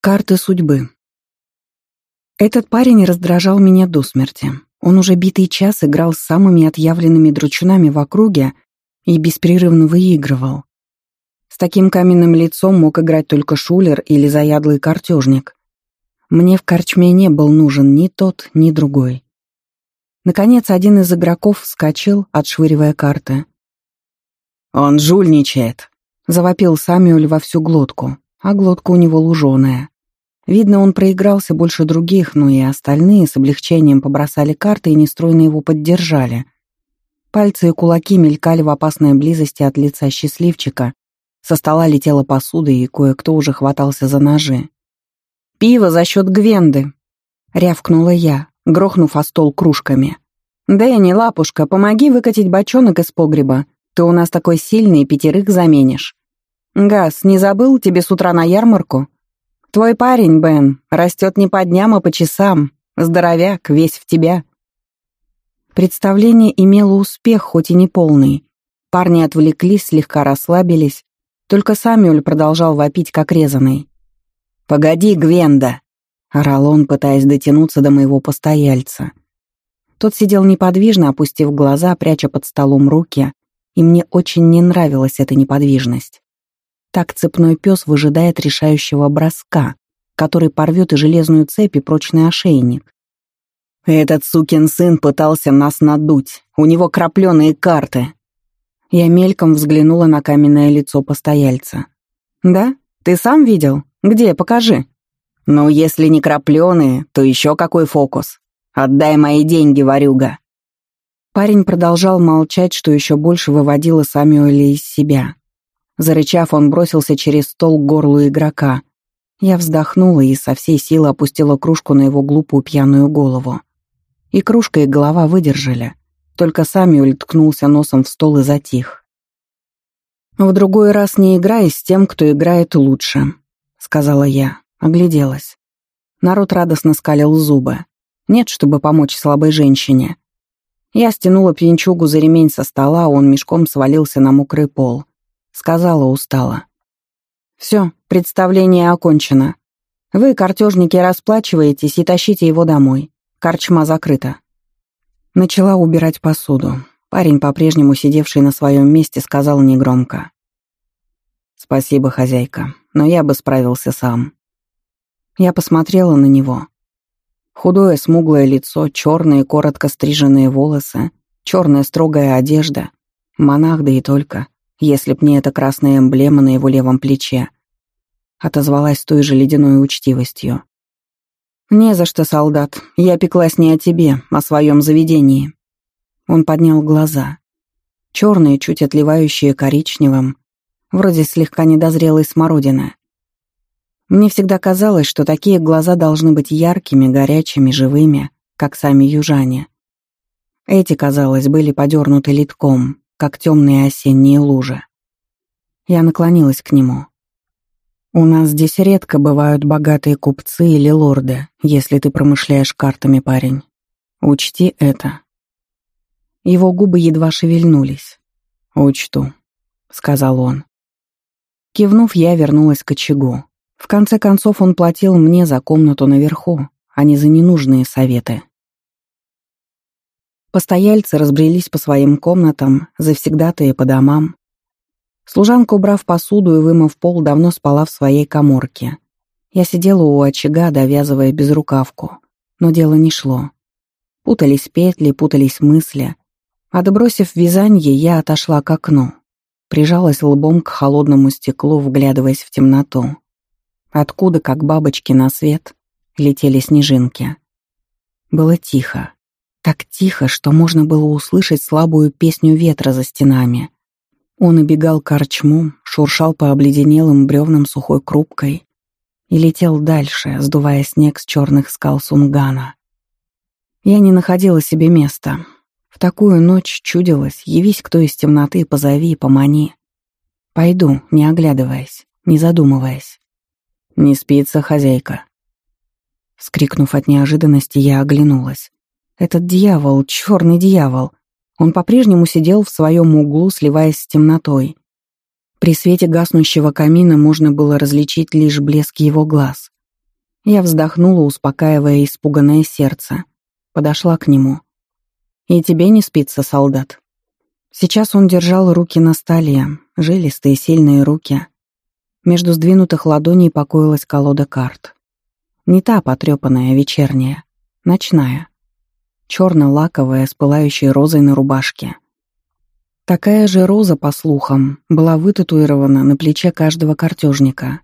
Карты судьбы. Этот парень раздражал меня до смерти. Он уже битый час играл с самыми отъявленными дручунами в округе и беспрерывно выигрывал. С таким каменным лицом мог играть только шулер или заядлый картежник. Мне в корчме не был нужен ни тот, ни другой. Наконец, один из игроков вскочил, отшвыривая карты. «Он жульничает!» — завопил Самюэль во всю глотку, а глотка у него луженая. Видно, он проигрался больше других, но и остальные с облегчением побросали карты и нестройно его поддержали. Пальцы и кулаки мелькали в опасной близости от лица счастливчика. Со стола летела посуда, и кое-кто уже хватался за ножи. «Пиво за счет Гвенды!» — рявкнула я, грохнув о стол кружками. «Дэнни, лапушка, помоги выкатить бочонок из погреба. Ты у нас такой сильный, пятерых заменишь. Газ, не забыл тебе с утра на ярмарку?» Твой парень, Бен, растет не по дням, а по часам. Здоровяк, весь в тебя. Представление имело успех, хоть и не полный. Парни отвлеклись, слегка расслабились. Только Самюэль продолжал вопить, как резанный. «Погоди, Гвенда!» — орал он, пытаясь дотянуться до моего постояльца. Тот сидел неподвижно, опустив глаза, пряча под столом руки, и мне очень не нравилась эта неподвижность. Так цепной пес выжидает решающего броска, который порвет и железную цепь, и прочный ошейник. «Этот сукин сын пытался нас надуть. У него крапленые карты». Я мельком взглянула на каменное лицо постояльца. «Да? Ты сам видел? Где? Покажи». «Ну, если не крапленые, то еще какой фокус. Отдай мои деньги, ворюга». Парень продолжал молчать, что еще больше выводило Самюэля из себя. Зарычав, он бросился через стол к горлу игрока. Я вздохнула и со всей силы опустила кружку на его глупую пьяную голову. И кружка, и голова выдержали. Только Самюэль ткнулся носом в стол и затих. «В другой раз не играй с тем, кто играет лучше», — сказала я, огляделась. Народ радостно скалил зубы. Нет, чтобы помочь слабой женщине. Я стянула пьянчугу за ремень со стола, он мешком свалился на мокрый пол сказала устало. «Все, представление окончено. Вы, картежники, расплачиваетесь и тащите его домой. Корчма закрыта». Начала убирать посуду. Парень, по-прежнему сидевший на своем месте, сказал негромко. «Спасибо, хозяйка, но я бы справился сам». Я посмотрела на него. Худое, смуглое лицо, черные, коротко стриженные волосы, черная строгая одежда. Монах, да и только если б не эта красная эмблема на его левом плече. Отозвалась той же ледяной учтивостью. «Не за что, солдат. Я пеклась не о тебе, а о своем заведении». Он поднял глаза. Черные, чуть отливающие коричневым, вроде слегка недозрелой смородины. Мне всегда казалось, что такие глаза должны быть яркими, горячими, живыми, как сами южане. Эти, казалось, были подернуты литком, как темные осенние лужи. Я наклонилась к нему. «У нас здесь редко бывают богатые купцы или лорды, если ты промышляешь картами, парень. Учти это». Его губы едва шевельнулись. «Учту», — сказал он. Кивнув, я вернулась к очагу. В конце концов, он платил мне за комнату наверху, а не за ненужные советы. Постояльцы разбрелись по своим комнатам, завсегдатые по домам. Служанка, убрав посуду и вымыв пол, давно спала в своей коморке. Я сидела у очага, довязывая безрукавку. Но дело не шло. Путались петли, путались мысли. Отбросив вязанье, я отошла к окну. Прижалась лбом к холодному стеклу, вглядываясь в темноту. Откуда, как бабочки на свет, летели снежинки. Было тихо. Так тихо, что можно было услышать слабую песню ветра за стенами. Он обегал корчму, шуршал по обледенелым бревнам сухой крупкой и летел дальше, сдувая снег с черных скал Сунгана. Я не находила себе места. В такую ночь чудилось, явись кто из темноты, позови, помани. Пойду, не оглядываясь, не задумываясь. «Не спится хозяйка». Вскрикнув от неожиданности, я оглянулась. Этот дьявол, черный дьявол. Он по-прежнему сидел в своем углу, сливаясь с темнотой. При свете гаснущего камина можно было различить лишь блеск его глаз. Я вздохнула, успокаивая испуганное сердце. Подошла к нему. «И тебе не спится, солдат?» Сейчас он держал руки на столе, жилистые сильные руки. Между сдвинутых ладоней покоилась колода карт. Не та потрепанная, вечерняя, ночная. Черно-лаковая, с пылающей розой на рубашке. Такая же роза, по слухам, была вытатуирована на плече каждого картежника.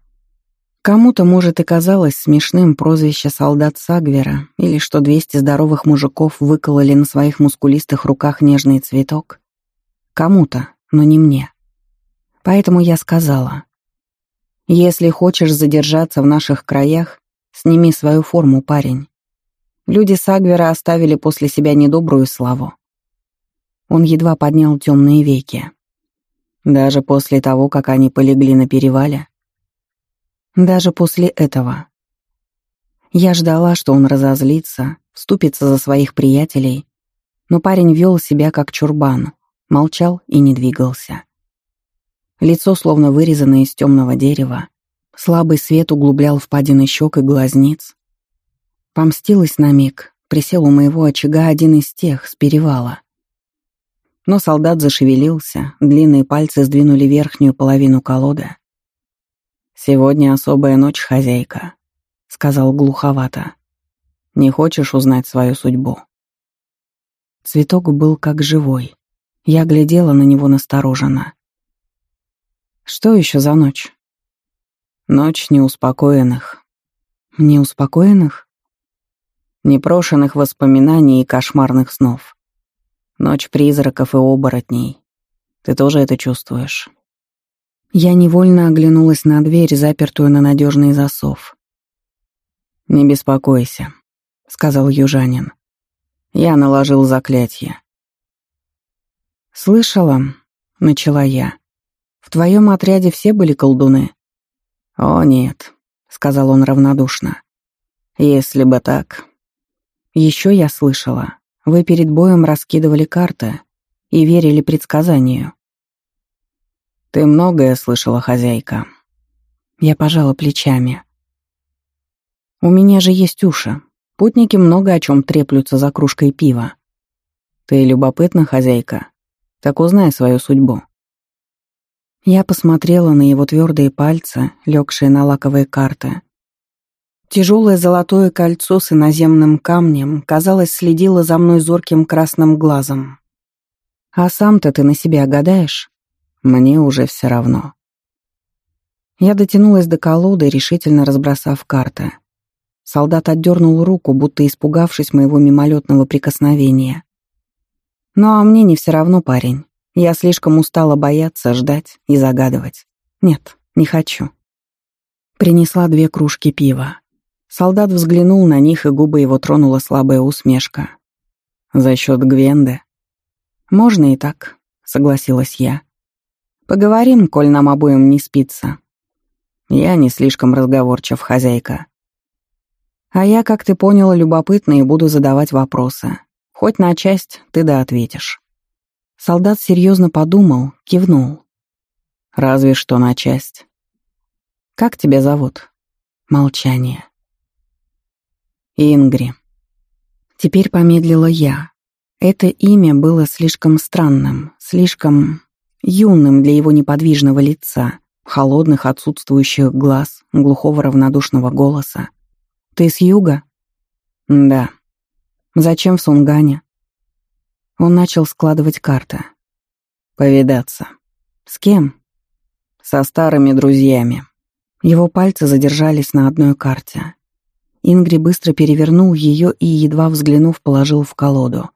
Кому-то, может, и казалось смешным прозвище солдат Сагвера или что двести здоровых мужиков выкололи на своих мускулистых руках нежный цветок. Кому-то, но не мне. Поэтому я сказала, «Если хочешь задержаться в наших краях, сними свою форму, парень. Люди Сагвера оставили после себя недобрую славу». Он едва поднял темные веки. Даже после того, как они полегли на перевале, даже после этого. Я ждала, что он разозлится, вступится за своих приятелей, но парень вел себя как чурбан, молчал и не двигался. Лицо словно вырезано из темного дерева, слабый свет углублял впадины щек и глазниц. Помстилась на миг, присел у моего очага один из тех, с перевала. Но солдат зашевелился, длинные пальцы сдвинули верхнюю половину колоды, «Сегодня особая ночь, хозяйка», — сказал глуховато. «Не хочешь узнать свою судьбу?» Цветок был как живой. Я глядела на него настороженно. «Что еще за ночь?» «Ночь неуспокоенных». «Неуспокоенных?» Непрошенных воспоминаний и кошмарных снов. Ночь призраков и оборотней. Ты тоже это чувствуешь?» Я невольно оглянулась на дверь, запертую на надежный засов. «Не беспокойся», — сказал южанин. «Я наложил заклятие». «Слышала», — начала я. «В твоем отряде все были колдуны?» «О, нет», — сказал он равнодушно. «Если бы так...» «Еще я слышала. Вы перед боем раскидывали карты и верили предсказанию. «Ты многое слышала, хозяйка». Я пожала плечами. «У меня же есть уши. Путники много о чем треплются за кружкой пива. Ты любопытна, хозяйка? Так узнай свою судьбу». Я посмотрела на его твердые пальцы, легшие на лаковые карты. Тяжелое золотое кольцо с иноземным камнем, казалось, следило за мной зорким красным глазом. «А сам-то ты на себя гадаешь?» Мне уже все равно. Я дотянулась до колоды, решительно разбросав карты. Солдат отдернул руку, будто испугавшись моего мимолетного прикосновения. Ну а мне не все равно, парень. Я слишком устала бояться, ждать и загадывать. Нет, не хочу. Принесла две кружки пива. Солдат взглянул на них, и губы его тронула слабая усмешка. «За счет Гвенды?» «Можно и так», — согласилась я. Поговорим, коль нам обоим не спится. Я не слишком разговорчив, хозяйка. А я, как ты поняла, любопытна и буду задавать вопросы. Хоть на часть ты да ответишь. Солдат серьезно подумал, кивнул. Разве что на часть. Как тебя зовут? Молчание. Ингри. Теперь помедлила я. Это имя было слишком странным, слишком юным для его неподвижного лица, холодных отсутствующих глаз, глухого равнодушного голоса. «Ты с юга?» «Да». «Зачем в Сунгане?» Он начал складывать карты. «Повидаться». «С кем?» «Со старыми друзьями». Его пальцы задержались на одной карте. Ингри быстро перевернул ее и, едва взглянув, положил в колоду.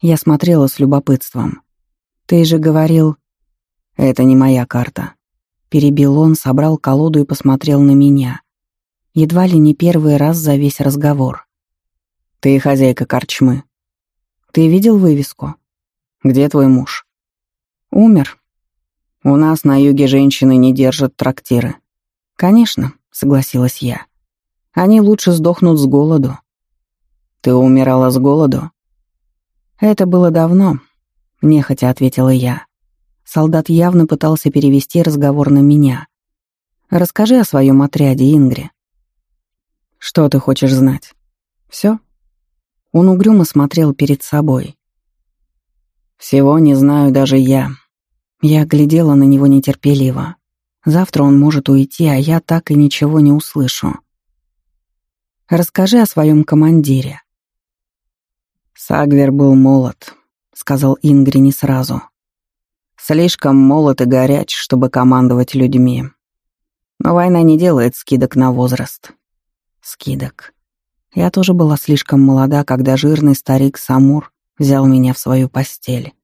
Я смотрела с любопытством. «Ты же говорил, «Это не моя карта». Перебил он, собрал колоду и посмотрел на меня. Едва ли не первый раз за весь разговор. «Ты хозяйка корчмы. Ты видел вывеску? Где твой муж?» «Умер. У нас на юге женщины не держат трактиры». «Конечно», — согласилась я. «Они лучше сдохнут с голоду». «Ты умирала с голоду?» «Это было давно», — нехотя ответила я. Солдат явно пытался перевести разговор на меня. «Расскажи о своем отряде, Ингри». Что ты хочешь знать? Все? Он угрюмо смотрел перед собой. Всего не знаю даже я. Я глядела на него нетерпеливо. Завтра он может уйти, а я так и ничего не услышу. Расскажи о своем командире. Сагвер был молод, сказал Ингри не сразу. Слишком молод и горяч, чтобы командовать людьми. Но война не делает скидок на возраст. Скидок. Я тоже была слишком молода, когда жирный старик Самур взял меня в свою постель.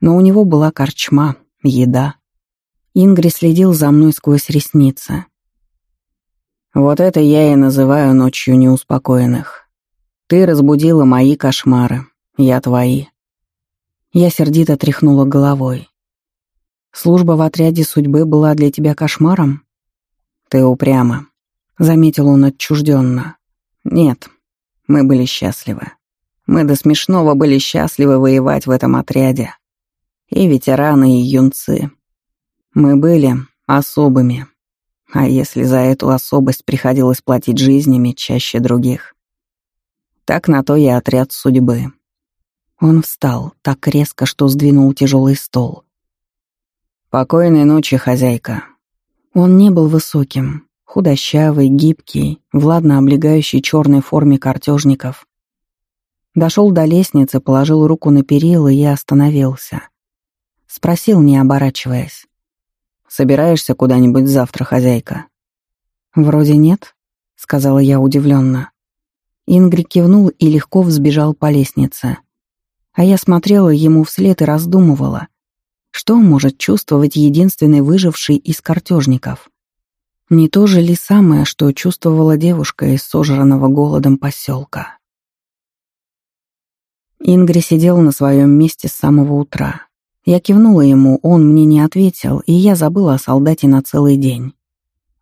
Но у него была корчма, еда. Ингри следил за мной сквозь ресницы. Вот это я и называю ночью неуспокоенных. Ты разбудила мои кошмары, я твои. Я сердито тряхнула головой. Служба в отряде судьбы была для тебя кошмаром? Ты упряма, заметил он отчужденно. Нет, мы были счастливы. Мы до смешного были счастливы воевать в этом отряде. И ветераны, и юнцы. Мы были особыми. А если за эту особость приходилось платить жизнями чаще других? Так на то и отряд судьбы. Он встал так резко, что сдвинул тяжелый стол. «Покойной ночи, хозяйка». Он не был высоким, худощавый, гибкий, в ладно облегающей черной форме картежников. Дошел до лестницы, положил руку на перила и остановился. Спросил, не оборачиваясь. «Собираешься куда-нибудь завтра, хозяйка?» «Вроде нет», — сказала я удивленно. Ингри кивнул и легко взбежал по лестнице. А я смотрела ему вслед и раздумывала, что может чувствовать единственный выживший из картежников. Не то же ли самое, что чувствовала девушка из сожранного голодом поселка? Ингри сидел на своем месте с самого утра. Я кивнула ему, он мне не ответил, и я забыла о солдате на целый день.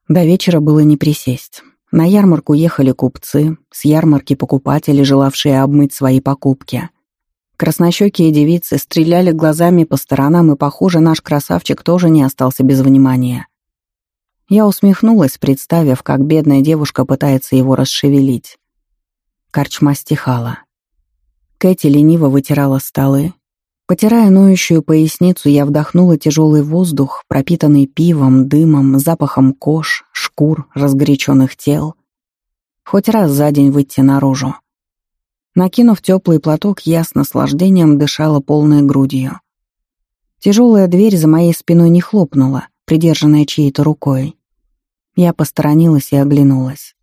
До вечера было не присесть. На ярмарку ехали купцы, с ярмарки покупатели, желавшие обмыть свои покупки. Краснощекие девицы стреляли глазами по сторонам, и, похоже, наш красавчик тоже не остался без внимания. Я усмехнулась, представив, как бедная девушка пытается его расшевелить. Корчма стихала. Кэти лениво вытирала столы. Потирая ноющую поясницу, я вдохнула тяжелый воздух, пропитанный пивом, дымом, запахом кож, шкур, разгоряченных тел. Хоть раз за день выйти наружу. Накинув теплый платок, я с наслаждением дышала полной грудью. Тяжелая дверь за моей спиной не хлопнула, придержанная чьей-то рукой. Я посторонилась и оглянулась.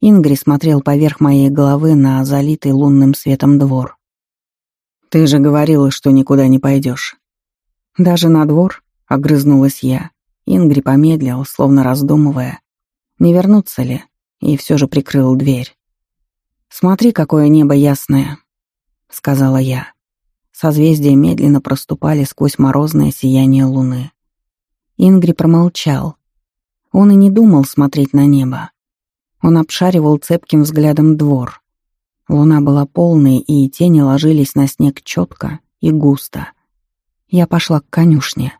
Ингри смотрел поверх моей головы на залитый лунным светом двор. «Ты же говорила, что никуда не пойдешь». «Даже на двор?» — огрызнулась я. Ингри помедлил, словно раздумывая, не вернуться ли, и все же прикрыл дверь. «Смотри, какое небо ясное», — сказала я. Созвездия медленно проступали сквозь морозное сияние луны. Ингри промолчал, он и не думал смотреть на небо. Он обшаривал цепким взглядом двор. Луна была полной, и тени ложились на снег четко и густо. Я пошла к конюшне.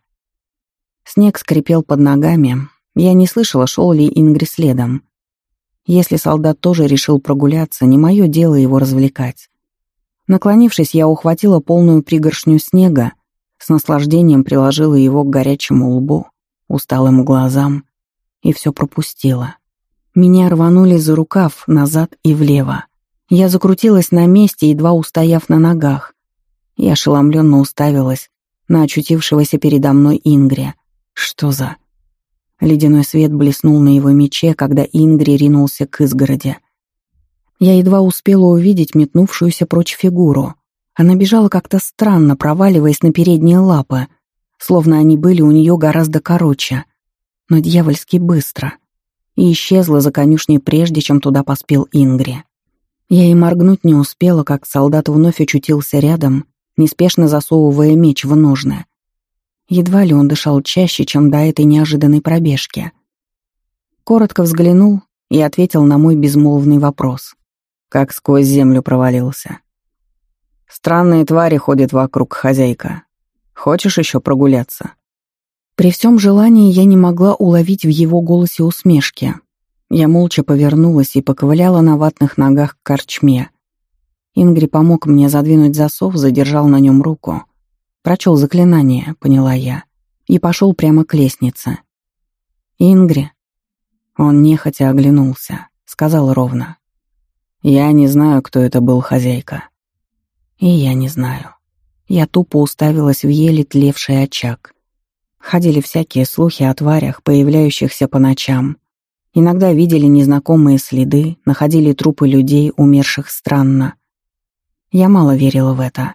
Снег скрипел под ногами. Я не слышала, шел ли Ингри следом. Если солдат тоже решил прогуляться, не мое дело его развлекать. Наклонившись, я ухватила полную пригоршню снега, с наслаждением приложила его к горячему лбу, усталым глазам и все пропустила. Меня рванули за рукав назад и влево. Я закрутилась на месте, едва устояв на ногах. Я ошеломленно уставилась на очутившегося передо мной Ингри. Что за... Ледяной свет блеснул на его мече, когда Ингри ринулся к изгороди. Я едва успела увидеть метнувшуюся прочь фигуру. Она бежала как-то странно, проваливаясь на передние лапы, словно они были у нее гораздо короче но дьявольски быстро, и исчезла за конюшней прежде, чем туда поспел Ингри. Я и моргнуть не успела, как солдат вновь очутился рядом, неспешно засовывая меч в ножны. Едва ли он дышал чаще, чем до этой неожиданной пробежки. Коротко взглянул и ответил на мой безмолвный вопрос. Как сквозь землю провалился. «Странные твари ходят вокруг, хозяйка. Хочешь еще прогуляться?» При всем желании я не могла уловить в его голосе усмешки. Я молча повернулась и поковыляла на ватных ногах к корчме. Ингри помог мне задвинуть засов, задержал на нем руку. Прочел заклинание, поняла я, и пошел прямо к лестнице. «Ингри». Он нехотя оглянулся, сказал ровно. «Я не знаю, кто это был хозяйка». И я не знаю. Я тупо уставилась в еле тлевший очаг. Ходили всякие слухи о тварях, появляющихся по ночам. Иногда видели незнакомые следы, находили трупы людей, умерших странно. Я мало верила в это.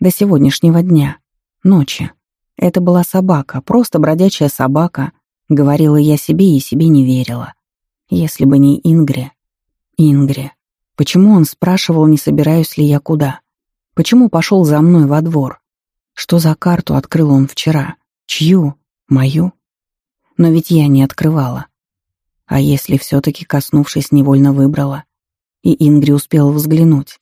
До сегодняшнего дня, ночи. Это была собака, просто бродячая собака, говорила я себе и себе не верила. Если бы не Ингри. Ингри. Почему он спрашивал, не собираюсь ли я куда? Почему пошел за мной во двор? Что за карту открыл он вчера? Чью? Мою? Но ведь я не открывала. А если все-таки, коснувшись, невольно выбрала? И Ингри успел взглянуть.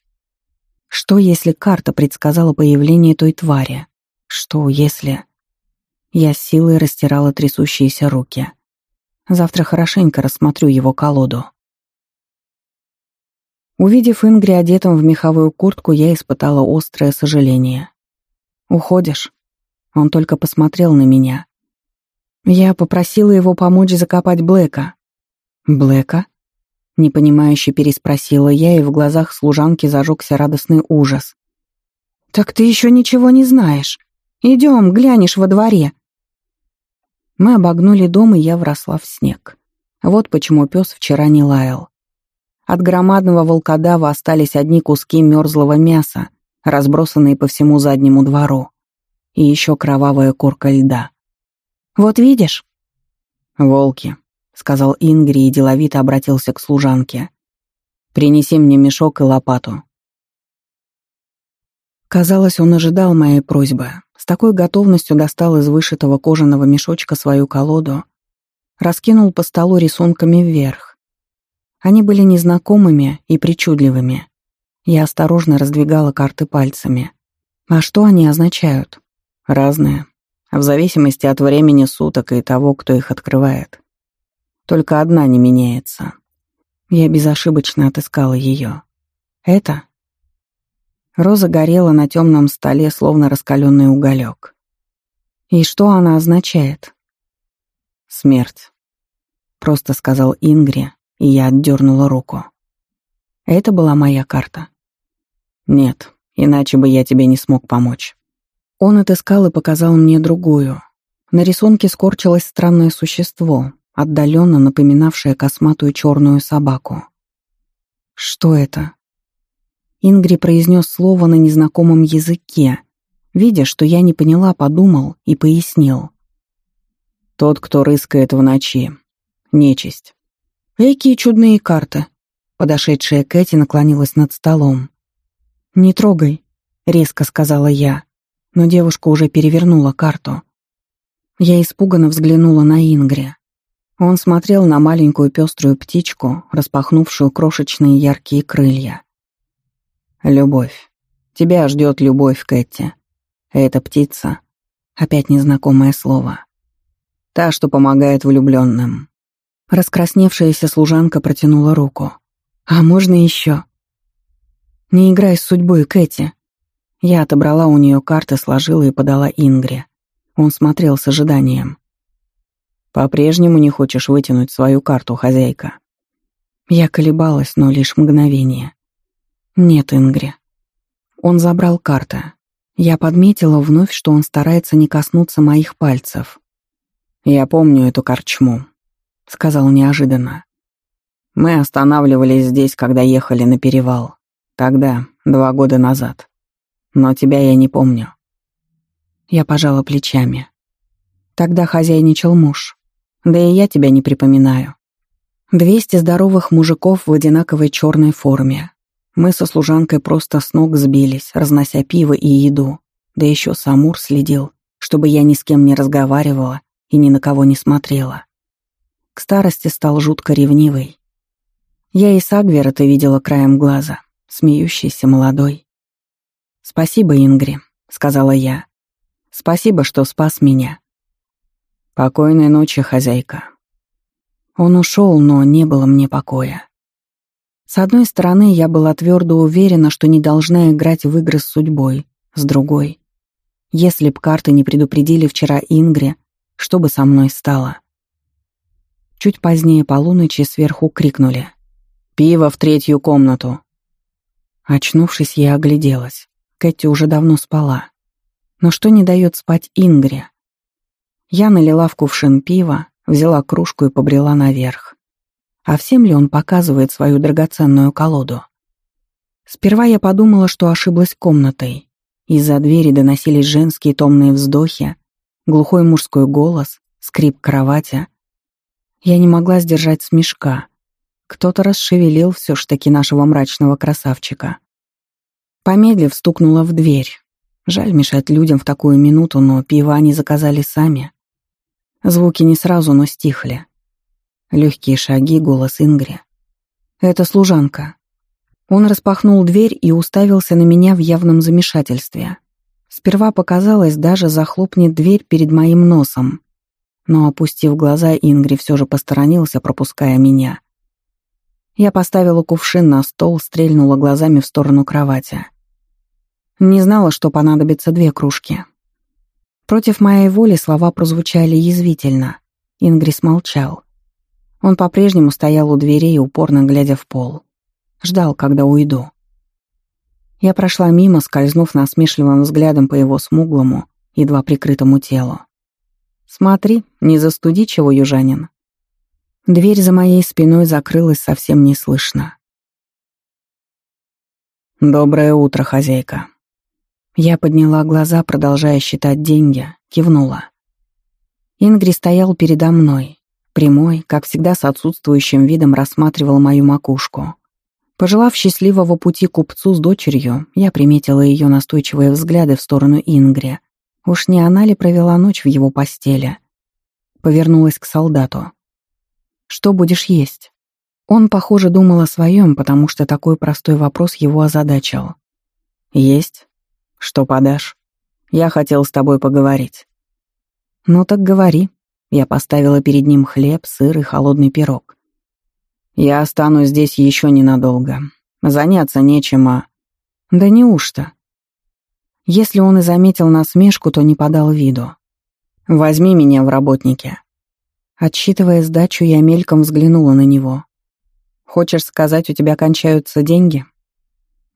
Что, если карта предсказала появление той твари? Что, если... Я силой растирала трясущиеся руки. Завтра хорошенько рассмотрю его колоду. Увидев Ингри одетым в меховую куртку, я испытала острое сожаление. «Уходишь?» Он только посмотрел на меня. Я попросила его помочь закопать Блэка. «Блэка?» Непонимающе переспросила я, и в глазах служанки зажегся радостный ужас. «Так ты еще ничего не знаешь. Идем, глянешь во дворе». Мы обогнули дом, и я вросла в снег. Вот почему пес вчера не лаял. От громадного волкодава остались одни куски мерзлого мяса, разбросанные по всему заднему двору. И еще кровавая корка льда. «Вот видишь?» «Волки», — сказал Ингри и деловито обратился к служанке. «Принеси мне мешок и лопату». Казалось, он ожидал моей просьбы. С такой готовностью достал из вышитого кожаного мешочка свою колоду, раскинул по столу рисунками вверх. Они были незнакомыми и причудливыми. Я осторожно раздвигала карты пальцами. А что они означают? Разные. В зависимости от времени суток и того, кто их открывает. Только одна не меняется. Я безошибочно отыскала ее. Это? Роза горела на темном столе, словно раскаленный уголек. И что она означает? Смерть. Просто сказал Ингри, и я отдернула руку. Это была моя карта. Нет, иначе бы я тебе не смог помочь. Он отыскал и показал мне другую. На рисунке скорчилось странное существо, отдаленно напоминавшая косматую черную собаку. «Что это?» Ингри произнес слово на незнакомом языке. Видя, что я не поняла, подумал и пояснил. «Тот, кто рыскает в ночи. Нечисть». «Экие чудные карты!» Подошедшая Кэти наклонилась над столом. «Не трогай», — резко сказала я, но девушка уже перевернула карту. Я испуганно взглянула на Ингри. Он смотрел на маленькую пеструю птичку, распахнувшую крошечные яркие крылья. «Любовь. Тебя ждет любовь, Кэти. Эта птица...» Опять незнакомое слово. «Та, что помогает влюбленным». Раскрасневшаяся служанка протянула руку. «А можно еще?» «Не играй с судьбой, Кэти». Я отобрала у нее карты, сложила и подала Ингре. Он смотрел с ожиданием. По-прежнему не хочешь вытянуть свою карту, хозяйка?» Я колебалась, но лишь мгновение. «Нет, Ингри». Он забрал карты. Я подметила вновь, что он старается не коснуться моих пальцев. «Я помню эту корчму», — сказал неожиданно. «Мы останавливались здесь, когда ехали на перевал. Тогда, два года назад. Но тебя я не помню». Я пожала плечами. Тогда хозяйничал муж. Да и я тебя не припоминаю. Двести здоровых мужиков в одинаковой черной форме. Мы со служанкой просто с ног сбились, разнося пиво и еду. Да еще Самур следил, чтобы я ни с кем не разговаривала и ни на кого не смотрела. К старости стал жутко ревнивый. Я и Сагвера ты видела краем глаза, смеющийся молодой. «Спасибо, Ингри», — сказала я. «Спасибо, что спас меня. «Покойной ночи, хозяйка». Он ушел, но не было мне покоя. С одной стороны, я была твердо уверена, что не должна играть в игры с судьбой. С другой, если б карты не предупредили вчера Ингре, что бы со мной стало? Чуть позднее полуночи сверху крикнули. «Пиво в третью комнату!» Очнувшись, я огляделась. Кэти уже давно спала. Но что не дает спать Ингре? Я налила в кувшин пива, взяла кружку и побрела наверх. А всем ли он показывает свою драгоценную колоду? Сперва я подумала, что ошиблась комнатой. Из-за двери доносились женские томные вздохи, глухой мужской голос, скрип кровати. Я не могла сдержать смешка. Кто-то расшевелил все ж таки нашего мрачного красавчика. Помедлив, стукнула в дверь. Жаль мешать людям в такую минуту, но пиво они заказали сами. Звуки не сразу, но стихли. Легкие шаги, голос Ингри. «Это служанка». Он распахнул дверь и уставился на меня в явном замешательстве. Сперва показалось, даже захлопнет дверь перед моим носом. Но, опустив глаза, Ингри все же посторонился, пропуская меня. Я поставила кувшин на стол, стрельнула глазами в сторону кровати. Не знала, что понадобится две кружки. Против моей воли слова прозвучали язвительно. Ингрис молчал. Он по-прежнему стоял у дверей, упорно глядя в пол. Ждал, когда уйду. Я прошла мимо, скользнув насмешливым взглядом по его смуглому, едва прикрытому телу. «Смотри, не застуди чего, южанин». Дверь за моей спиной закрылась совсем неслышно. «Доброе утро, хозяйка». Я подняла глаза, продолжая считать деньги, кивнула. Ингри стоял передо мной, Прямой, как всегда с отсутствующим видом, рассматривал мою макушку. Пожелав счастливого пути купцу с дочерью, я приметила ее настойчивые взгляды в сторону Ингри. Уж не она ли провела ночь в его постели? Повернулась к солдату. «Что будешь есть?» Он, похоже, думал о своем, потому что такой простой вопрос его озадачил. «Есть? Что подашь? Я хотел с тобой поговорить». «Ну так говори», я поставила перед ним хлеб, сыр и холодный пирог. «Я останусь здесь еще ненадолго. Заняться нечем, а...» «Да неужто?» Если он и заметил насмешку, то не подал виду. «Возьми меня в работники». Отсчитывая сдачу, я мельком взглянула на него. «Хочешь сказать, у тебя кончаются деньги?»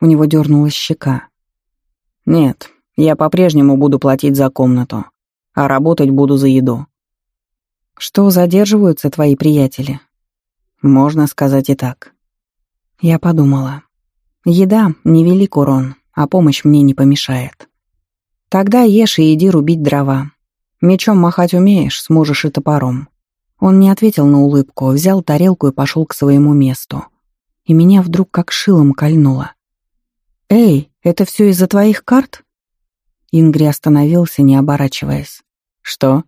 У него дернулась щека. «Нет, я по-прежнему буду платить за комнату, а работать буду за еду. Что задерживаются твои приятели? Можно сказать и так. Я подумала. Еда — невелик урон, а помощь мне не помешает. Тогда ешь и иди рубить дрова. Мечом махать умеешь, сможешь и топором. Он не ответил на улыбку, взял тарелку и пошел к своему месту. И меня вдруг как шилом кольнуло. «Эй, это все из-за твоих карт?» Ингри остановился, не оборачиваясь. «Что?»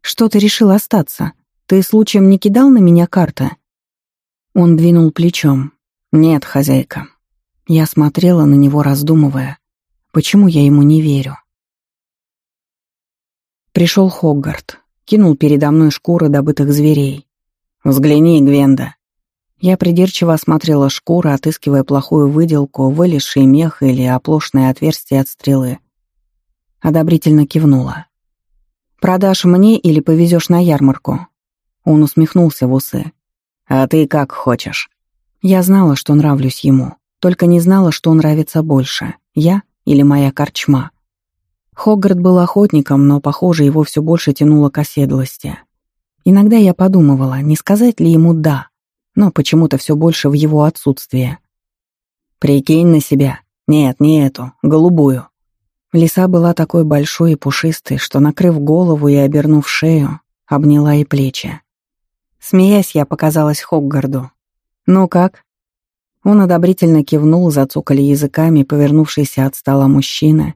Что ты решил остаться? Ты случаем не кидал на меня карты?» Он двинул плечом. «Нет, хозяйка». Я смотрела на него, раздумывая, почему я ему не верю. Пришел Хоггарт, кинул передо мной шкуры добытых зверей. «Взгляни, Гвенда». Я придирчиво осмотрела шкуры, отыскивая плохую выделку, вылезший мех или оплошное отверстие от стрелы. Одобрительно кивнула. Продашь мне или повезешь на ярмарку?» Он усмехнулся в усы. «А ты как хочешь». Я знала, что нравлюсь ему, только не знала, что нравится больше, я или моя корчма. Хоггарт был охотником, но, похоже, его все больше тянуло к оседлости. Иногда я подумывала, не сказать ли ему «да», но почему-то все больше в его отсутствие. «Прикинь на себя. Нет, не эту, голубую. Лиса была такой большой и пушистой, что, накрыв голову и обернув шею, обняла и плечи. Смеясь, я показалась Хоггарду. «Ну как?» Он одобрительно кивнул, зацокали языками, повернувшийся от стола мужчины.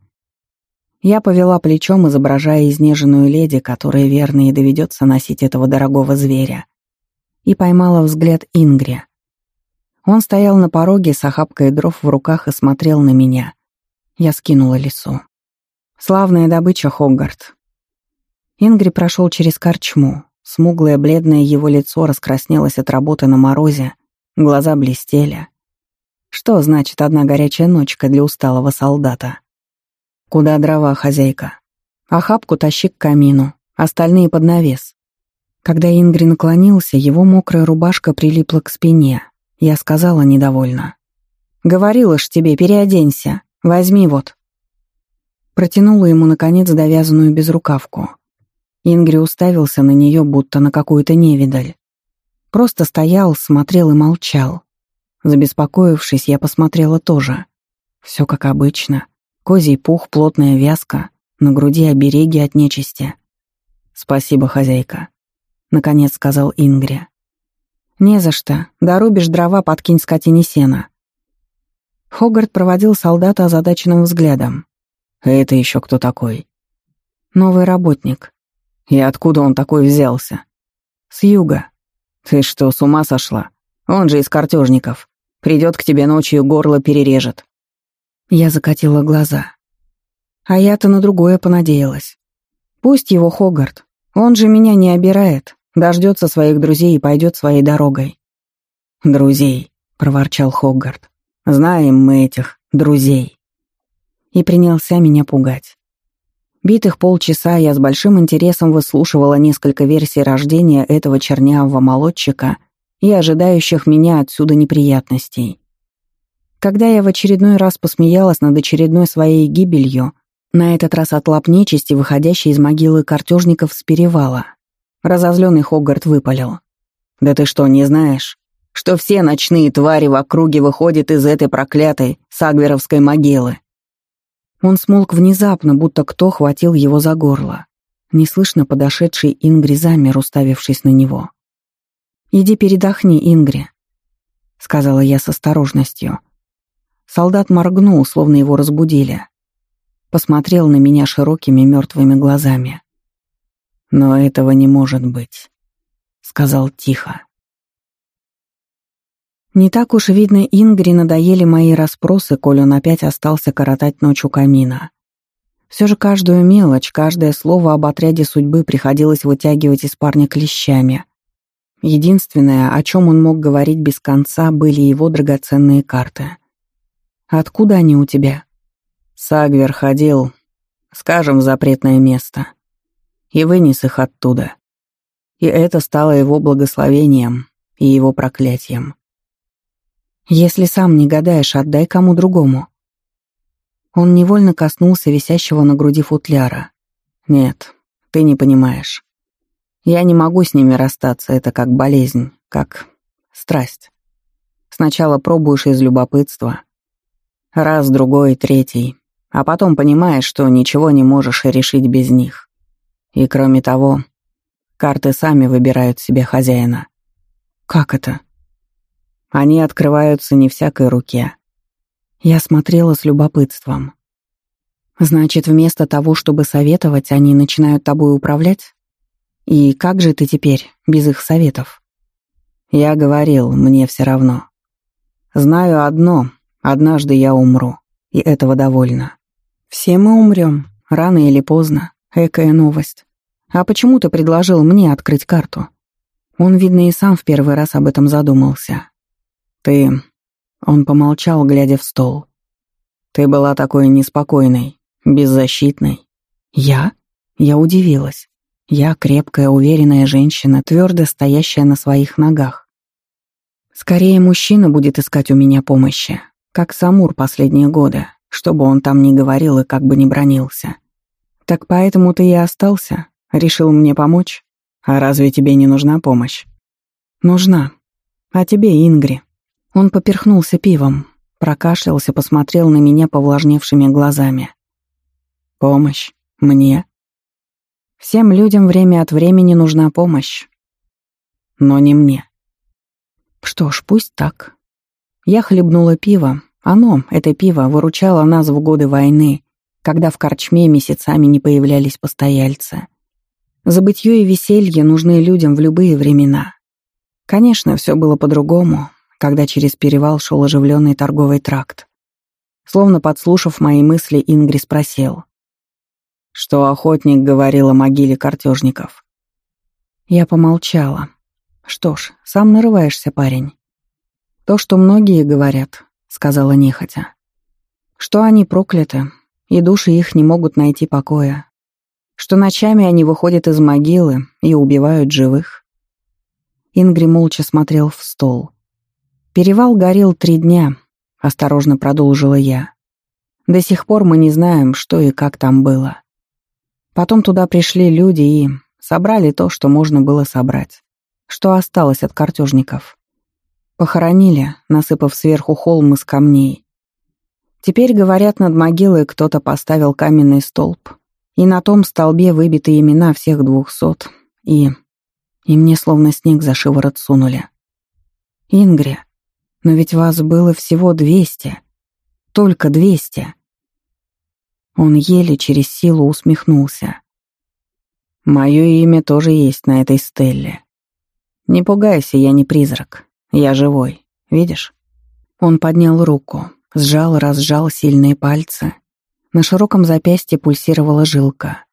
Я повела плечом, изображая изнеженную леди, которая верно и доведется носить этого дорогого зверя. И поймала взгляд Ингри. Он стоял на пороге с охапкой дров в руках и смотрел на меня — я скинула лесу. Славная добыча, Хоггарт. Ингри прошел через корчму. Смуглое бледное его лицо раскраснелось от работы на морозе, глаза блестели. Что значит одна горячая ночка для усталого солдата? Куда дрова, хозяйка? Охапку тащи к камину, остальные под навес. Когда Ингри наклонился, его мокрая рубашка прилипла к спине. Я сказала недовольно. «Говорила ж тебе, переоденься. Возьми вот». Протянула ему, наконец, довязанную безрукавку. Ингри уставился на нее, будто на какую-то невидаль. Просто стоял, смотрел и молчал. Забеспокоившись, я посмотрела тоже. Все как обычно. Козий пух, плотная вязка, на груди обереги от нечисти. «Спасибо, хозяйка», — наконец сказал Ингри. «Не за что. Дорубишь дрова, подкинь скотине сена». Хогарт проводил солдата озадаченным взглядом. «Это еще кто такой?» «Новый работник. И откуда он такой взялся? С юга. Ты что, с ума сошла? Он же из картежников. Придет к тебе ночью, горло перережет. Я закатила глаза. А я-то на другое понадеялась. Пусть его Хогарт. Он же меня не обирает, дождется своих друзей и пойдет своей дорогой. «Друзей», — проворчал Хогарт. «Знаем мы этих друзей». И принялся меня пугать. Битых полчаса я с большим интересом выслушивала несколько версий рождения этого чернявого молодчика и ожидающих меня отсюда неприятностей. Когда я в очередной раз посмеялась над очередной своей гибелью, на этот раз от лап нечисти, выходящей из могилы картежников с перевала, разозленный Хогарт выпалил. «Да ты что, не знаешь, что все ночные твари в округе выходят из этой проклятой сагверовской могилы?» Он смолк внезапно, будто кто хватил его за горло. Неслышно подошедший Ингри замер, уставившись на него. «Иди передохни, Ингри», — сказала я с осторожностью. Солдат моргнул, словно его разбудили. Посмотрел на меня широкими мертвыми глазами. «Но этого не может быть», — сказал тихо. Не так уж, видно, Ингри надоели мои расспросы, коль он опять остался коротать ночь камина. Все же каждую мелочь, каждое слово об отряде судьбы приходилось вытягивать из парня клещами. Единственное, о чем он мог говорить без конца, были его драгоценные карты. «Откуда они у тебя?» Сагвер ходил, скажем, в запретное место, и вынес их оттуда. И это стало его благословением и его проклятием. Если сам не гадаешь, отдай кому другому. Он невольно коснулся висящего на груди футляра. Нет, ты не понимаешь. Я не могу с ними расстаться, это как болезнь, как страсть. Сначала пробуешь из любопытства. Раз, другой, третий. А потом понимаешь, что ничего не можешь решить без них. И кроме того, карты сами выбирают себе хозяина. Как это? Они открываются не всякой руке. Я смотрела с любопытством. Значит, вместо того, чтобы советовать, они начинают тобой управлять? И как же ты теперь, без их советов? Я говорил, мне все равно. Знаю одно, однажды я умру, и этого довольно. Все мы умрем, рано или поздно, экая новость. А почему ты предложил мне открыть карту? Он, видно, и сам в первый раз об этом задумался. «Ты...» Он помолчал, глядя в стол. «Ты была такой неспокойной, беззащитной». «Я?» Я удивилась. Я крепкая, уверенная женщина, твердо стоящая на своих ногах. Скорее, мужчина будет искать у меня помощи, как Самур последние годы, чтобы он там не говорил и как бы не бронился. Так поэтому ты и остался, решил мне помочь? А разве тебе не нужна помощь? Нужна. А тебе, Ингри, он поперхнулся пивом, прокашлялся, посмотрел на меня повлажневшими глазами. «Помощь? Мне?» «Всем людям время от времени нужна помощь. Но не мне». «Что ж, пусть так». Я хлебнула пиво. Оно, это пиво, выручало нас в годы войны, когда в корчме месяцами не появлялись постояльцы. Забытье и веселье нужны людям в любые времена. Конечно, все было по-другому, когда через перевал шел оживленный торговый тракт. Словно подслушав мои мысли, Ингри спросил. Что охотник говорил о могиле картежников. Я помолчала. Что ж, сам нарываешься, парень. То, что многие говорят, сказала нехотя. Что они прокляты, и души их не могут найти покоя. Что ночами они выходят из могилы и убивают живых. Ингри молча смотрел в стол. Перевал горел три дня, осторожно продолжила я. До сих пор мы не знаем, что и как там было. Потом туда пришли люди и собрали то, что можно было собрать. Что осталось от картежников. Похоронили, насыпав сверху холм из камней. Теперь, говорят, над могилой кто-то поставил каменный столб, и на том столбе выбиты имена всех двухсот, и... И мне словно снег за шиворот сунули. «Ингри, но ведь вас было всего двести. Только двести». Он еле через силу усмехнулся. «Мое имя тоже есть на этой стелле. Не пугайся, я не призрак. Я живой. Видишь?» Он поднял руку, сжал, разжал сильные пальцы. На широком запястье пульсировала жилка.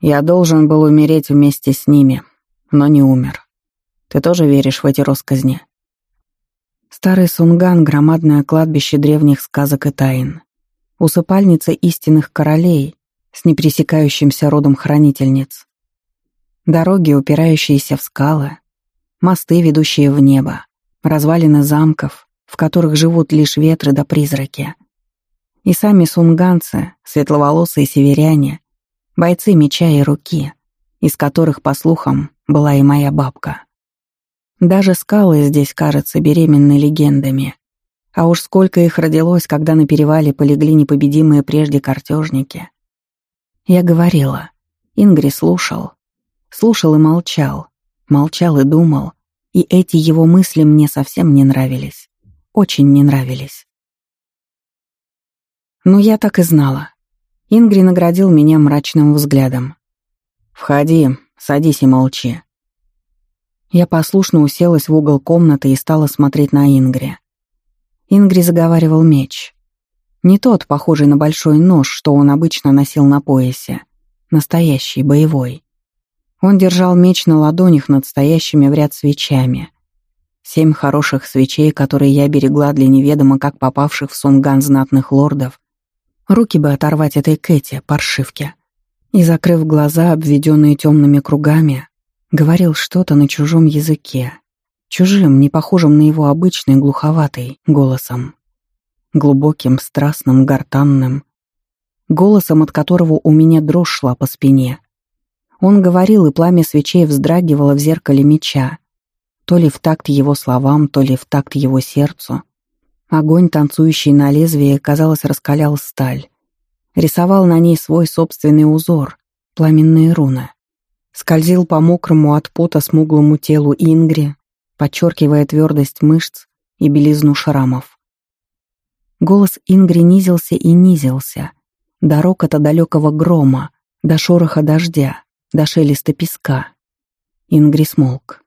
«Я должен был умереть вместе с ними, но не умер. Ты тоже веришь в эти росказни?» Старый Сунган — громадное кладбище древних сказок и тайн. Усыпальница истинных королей с непресекающимся родом хранительниц. Дороги, упирающиеся в скалы, мосты, ведущие в небо, развалины замков, в которых живут лишь ветры да призраки. И сами сунганцы, светловолосые северяне, бойцы меча и руки, из которых, по слухам, была и моя бабка. Даже скалы здесь, кажется, беременны легендами. А уж сколько их родилось, когда на перевале полегли непобедимые прежде картежники. Я говорила. Ингри слушал. Слушал и молчал. Молчал и думал. И эти его мысли мне совсем не нравились. Очень не нравились. Но я так и знала. Ингри наградил меня мрачным взглядом. «Входи, садись и молчи». Я послушно уселась в угол комнаты и стала смотреть на Ингри. Ингри заговаривал меч. Не тот, похожий на большой нож, что он обычно носил на поясе. Настоящий, боевой. Он держал меч на ладонях над стоящими в ряд свечами. Семь хороших свечей, которые я берегла для неведомо как попавших в сунган знатных лордов. Руки бы оторвать этой Кэти, паршивке. И, закрыв глаза, обведенные темными кругами, говорил что-то на чужом языке, чужим, не похожим на его обычный глуховатый голосом. Глубоким, страстным, гортанным. Голосом, от которого у меня дрожь шла по спине. Он говорил, и пламя свечей вздрагивало в зеркале меча. То ли в такт его словам, то ли в такт его сердцу. Огонь, танцующий на лезвии, казалось, раскалял сталь. Рисовал на ней свой собственный узор, пламенные руны. Скользил по мокрому от пота смуглому телу Ингри, подчеркивая твердость мышц и белизну шрамов. Голос Ингри низился и низился, до рокота далекого грома, до шороха дождя, до шелеста песка. Ингри смолк.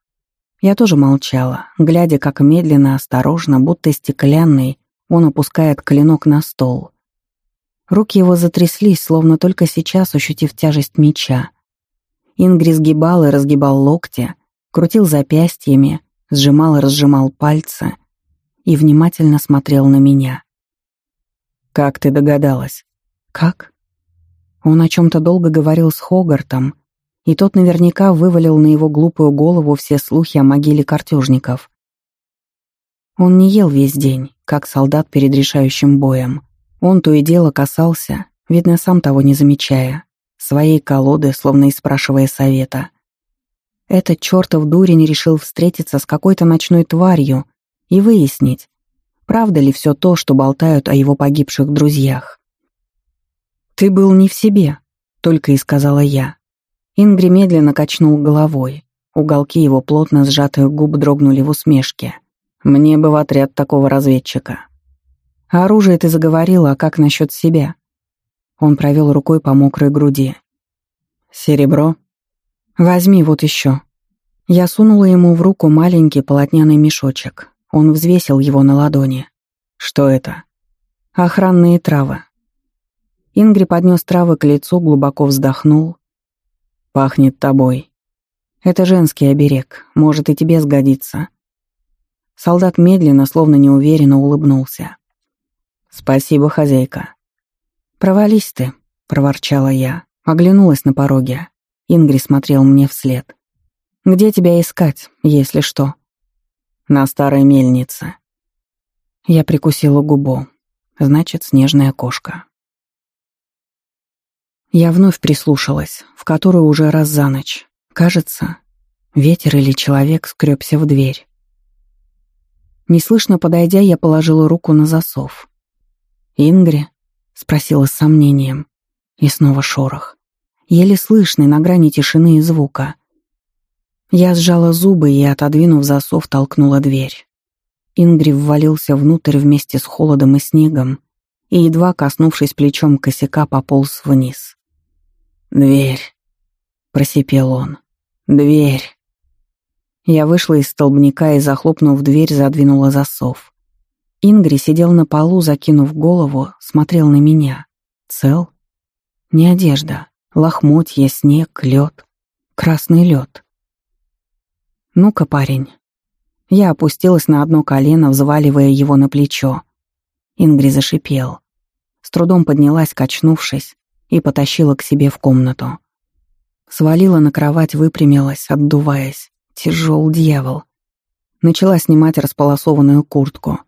Я тоже молчала, глядя, как медленно, осторожно, будто стеклянный, он опускает клинок на стол. Руки его затряслись, словно только сейчас ощутив тяжесть меча. Ингри сгибал и разгибал локти, крутил запястьями, сжимал и разжимал пальцы и внимательно смотрел на меня. «Как ты догадалась?» «Как?» Он о чем-то долго говорил с Хогартом, и тот наверняка вывалил на его глупую голову все слухи о могиле картежников. Он не ел весь день, как солдат перед решающим боем. Он то и дело касался, видно, сам того не замечая, своей колоды, словно и спрашивая совета. Этот чертов дурень решил встретиться с какой-то ночной тварью и выяснить, правда ли все то, что болтают о его погибших друзьях. «Ты был не в себе», — только и сказала я. Ингри медленно качнул головой. Уголки его плотно сжатых губ дрогнули в усмешке. «Мне бы в отряд такого разведчика». «А оружие ты заговорила, а как насчет себя?» Он провел рукой по мокрой груди. «Серебро?» «Возьми вот еще». Я сунула ему в руку маленький полотняный мешочек. Он взвесил его на ладони. «Что это?» «Охранные травы». Ингри поднес травы к лицу, глубоко вздохнул. «Пахнет тобой». Это женский оберег, может и тебе сгодится». Солдат медленно, словно неуверенно улыбнулся. «Спасибо, хозяйка». «Провались ты», — проворчала я, оглянулась на пороге. Ингри смотрел мне вслед. «Где тебя искать, если что?» «На старой мельнице». Я прикусила губу. Значит, снежная кошка. Я вновь прислушалась, в которую уже раз за ночь. Кажется, ветер или человек скребся в дверь. Неслышно подойдя, я положила руку на засов. «Ингри?» — спросила с сомнением. И снова шорох. Еле слышный на грани тишины и звука. Я сжала зубы и, отодвинув засов, толкнула дверь. Ингри ввалился внутрь вместе с холодом и снегом и, едва коснувшись плечом косяка, пополз вниз. «Дверь», — просипел он. «Дверь». Я вышла из столбняка и, захлопнув дверь, задвинула засов. Ингри сидел на полу, закинув голову, смотрел на меня. Цел? Не одежда. Лохмотья, снег, лед. Красный лед. «Ну-ка, парень». Я опустилась на одно колено, взваливая его на плечо. Ингри зашипел. С трудом поднялась, качнувшись, и потащила к себе в комнату. Свалила на кровать, выпрямилась, отдуваясь. Тяжел дьявол. Начала снимать располосованную куртку.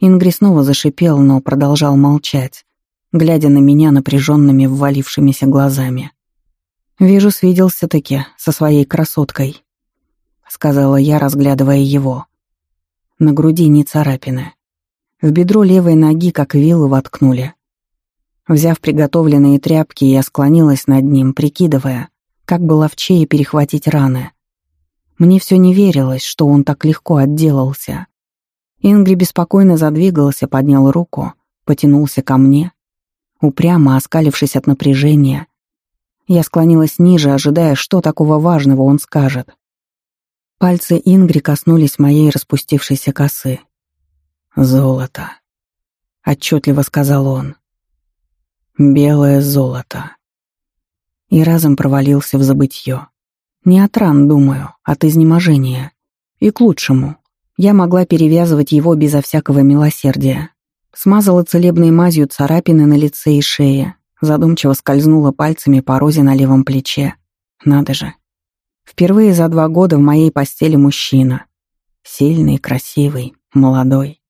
Ингри снова зашипел, но продолжал молчать, глядя на меня напряженными, ввалившимися глазами. «Вижу, свиделся-таки со своей красоткой», — сказала я, разглядывая его. На груди не царапины. В бедро левой ноги, как вилы, воткнули. Взяв приготовленные тряпки, я склонилась над ним, прикидывая, как бы ловчее перехватить раны. Мне все не верилось, что он так легко отделался. Ингри беспокойно задвигался, поднял руку, потянулся ко мне, упрямо оскалившись от напряжения. Я склонилась ниже, ожидая, что такого важного он скажет. Пальцы Ингри коснулись моей распустившейся косы. «Золото», — отчетливо сказал он. «Белое золото». И разом провалился в забытье. Не от ран, думаю, от изнеможения. И к лучшему. Я могла перевязывать его безо всякого милосердия. Смазала целебной мазью царапины на лице и шее, задумчиво скользнула пальцами по розе на левом плече. Надо же. Впервые за два года в моей постели мужчина. Сильный, красивый, молодой.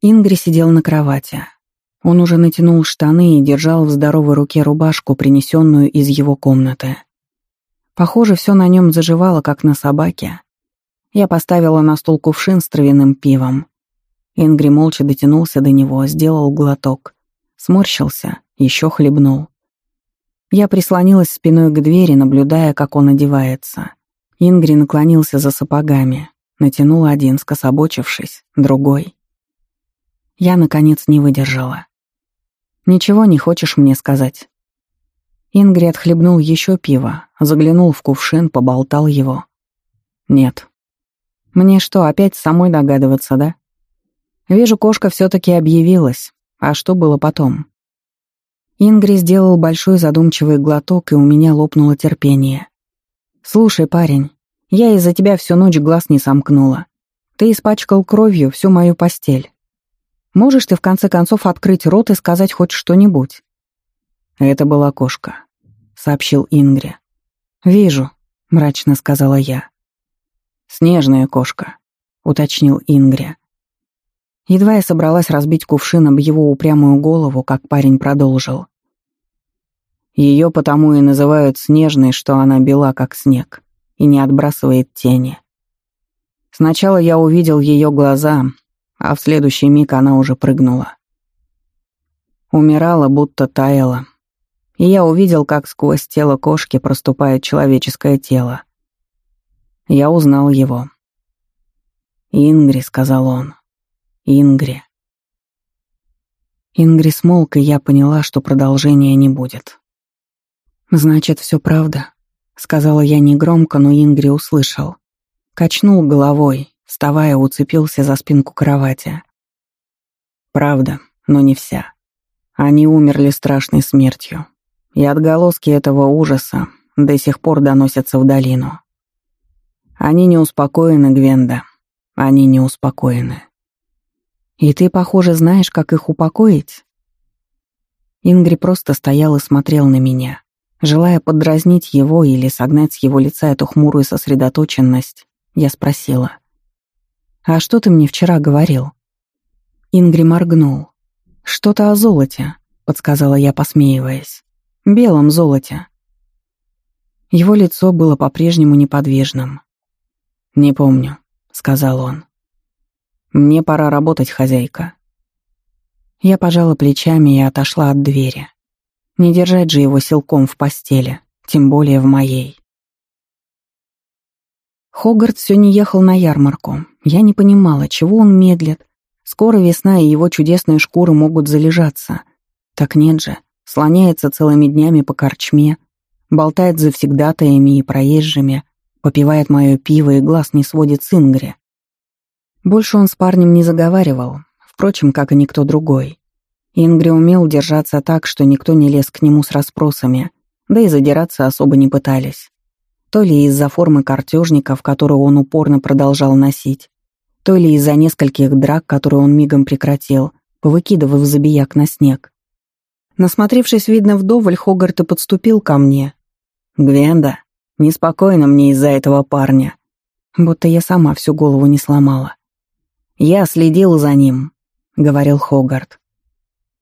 Ингри сидел на кровати. Он уже натянул штаны и держал в здоровой руке рубашку, принесенную из его комнаты. Похоже, все на нем заживало, как на собаке. Я поставила на стол кувшин с травяным пивом. Ингри молча дотянулся до него, сделал глоток. Сморщился, еще хлебнул. Я прислонилась спиной к двери, наблюдая, как он одевается. Ингри наклонился за сапогами, натянул один, скособочившись, другой. Я, наконец, не выдержала. «Ничего не хочешь мне сказать?» Ингри отхлебнул еще пиво, заглянул в кувшин, поболтал его. «Нет». «Мне что, опять самой догадываться, да?» Вижу, кошка все-таки объявилась. А что было потом? Ингри сделал большой задумчивый глоток, и у меня лопнуло терпение. «Слушай, парень, я из-за тебя всю ночь глаз не сомкнула. Ты испачкал кровью всю мою постель. Можешь ты в конце концов открыть рот и сказать хоть что-нибудь?» «Это была кошка», — сообщил Ингри. «Вижу», — мрачно сказала я. «Снежная кошка», — уточнил Ингри. Едва я собралась разбить кувшин об его упрямую голову, как парень продолжил. Ее потому и называют снежной, что она бела, как снег, и не отбрасывает тени. Сначала я увидел ее глаза, а в следующий миг она уже прыгнула. Умирала, будто таяла. И я увидел, как сквозь тело кошки проступает человеческое тело. Я узнал его. «Ингри», — сказал он, Ингри. Ингри смолк, и я поняла, что продолжения не будет. «Значит, все правда», — сказала я негромко, но Ингри услышал. Качнул головой, вставая, уцепился за спинку кровати. «Правда, но не вся. Они умерли страшной смертью. И отголоски этого ужаса до сих пор доносятся в долину. Они не успокоены, Гвенда. Они не успокоены. И ты, похоже, знаешь, как их упокоить? Ингри просто стоял и смотрел на меня. Желая подразнить его или согнать с его лица эту хмурую сосредоточенность, я спросила. «А что ты мне вчера говорил?» Ингри моргнул. «Что-то о золоте», — подсказала я, посмеиваясь. «Белом золоте». Его лицо было по-прежнему неподвижным. «Не помню», — сказал он. «Мне пора работать, хозяйка». Я пожала плечами и отошла от двери. Не держать же его силком в постели, тем более в моей. Хогарт все не ехал на ярмарку. Я не понимала, чего он медлит. Скоро весна, и его чудесные шкуры могут залежаться. Так нет же, слоняется целыми днями по корчме, болтает завсегдатаями и проезжими, попивает мое пиво и глаз не сводит с Ингри. Больше он с парнем не заговаривал, впрочем, как и никто другой. Ингри умел держаться так, что никто не лез к нему с расспросами, да и задираться особо не пытались. То ли из-за формы картежника, в которую он упорно продолжал носить, то ли из-за нескольких драк, которые он мигом прекратил, повыкидывав забияк на снег. Насмотревшись, видно, вдоволь, Хогарт и подступил ко мне. «Гвенда, неспокойно мне из-за этого парня». Будто я сама всю голову не сломала. «Я следил за ним», — говорил Хогарт.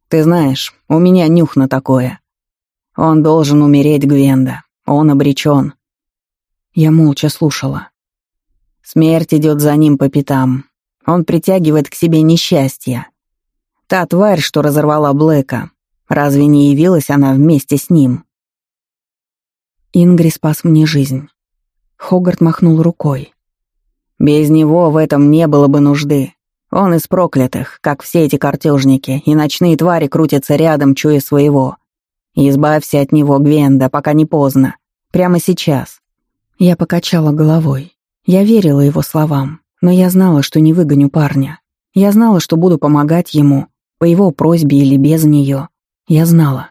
«Ты знаешь, у меня нюх на такое. Он должен умереть, Гвенда. Он обречен. Я молча слушала. Смерть идет за ним по пятам. Он притягивает к себе несчастье. Та тварь, что разорвала Блэка, разве не явилась она вместе с ним? Ингри спас мне жизнь. Хогарт махнул рукой. Без него в этом не было бы нужды. Он из проклятых, как все эти картежники, и ночные твари крутятся рядом, чуя своего. Избавься от него, Гвенда, пока не поздно. Прямо сейчас. Я покачала головой. Я верила его словам, но я знала, что не выгоню парня. Я знала, что буду помогать ему, по его просьбе или без нее. Я знала.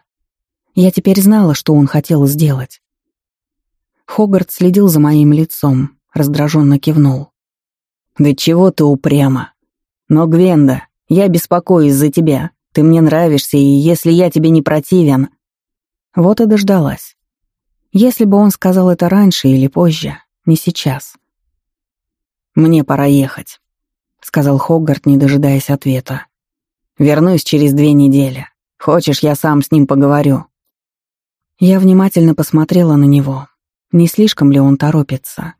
Я теперь знала, что он хотел сделать. Хогарт следил за моим лицом, раздраженно кивнул. «Да чего ты упряма? Но, Гвенда, я беспокоюсь за тебя. Ты мне нравишься, и если я тебе не противен...» Вот и дождалась. Если бы он сказал это раньше или позже, не сейчас. «Мне пора ехать», — сказал Хоггарт, не дожидаясь ответа. «Вернусь через две недели. Хочешь, я сам с ним поговорю?» Я внимательно посмотрела на него. Не слишком ли он торопится?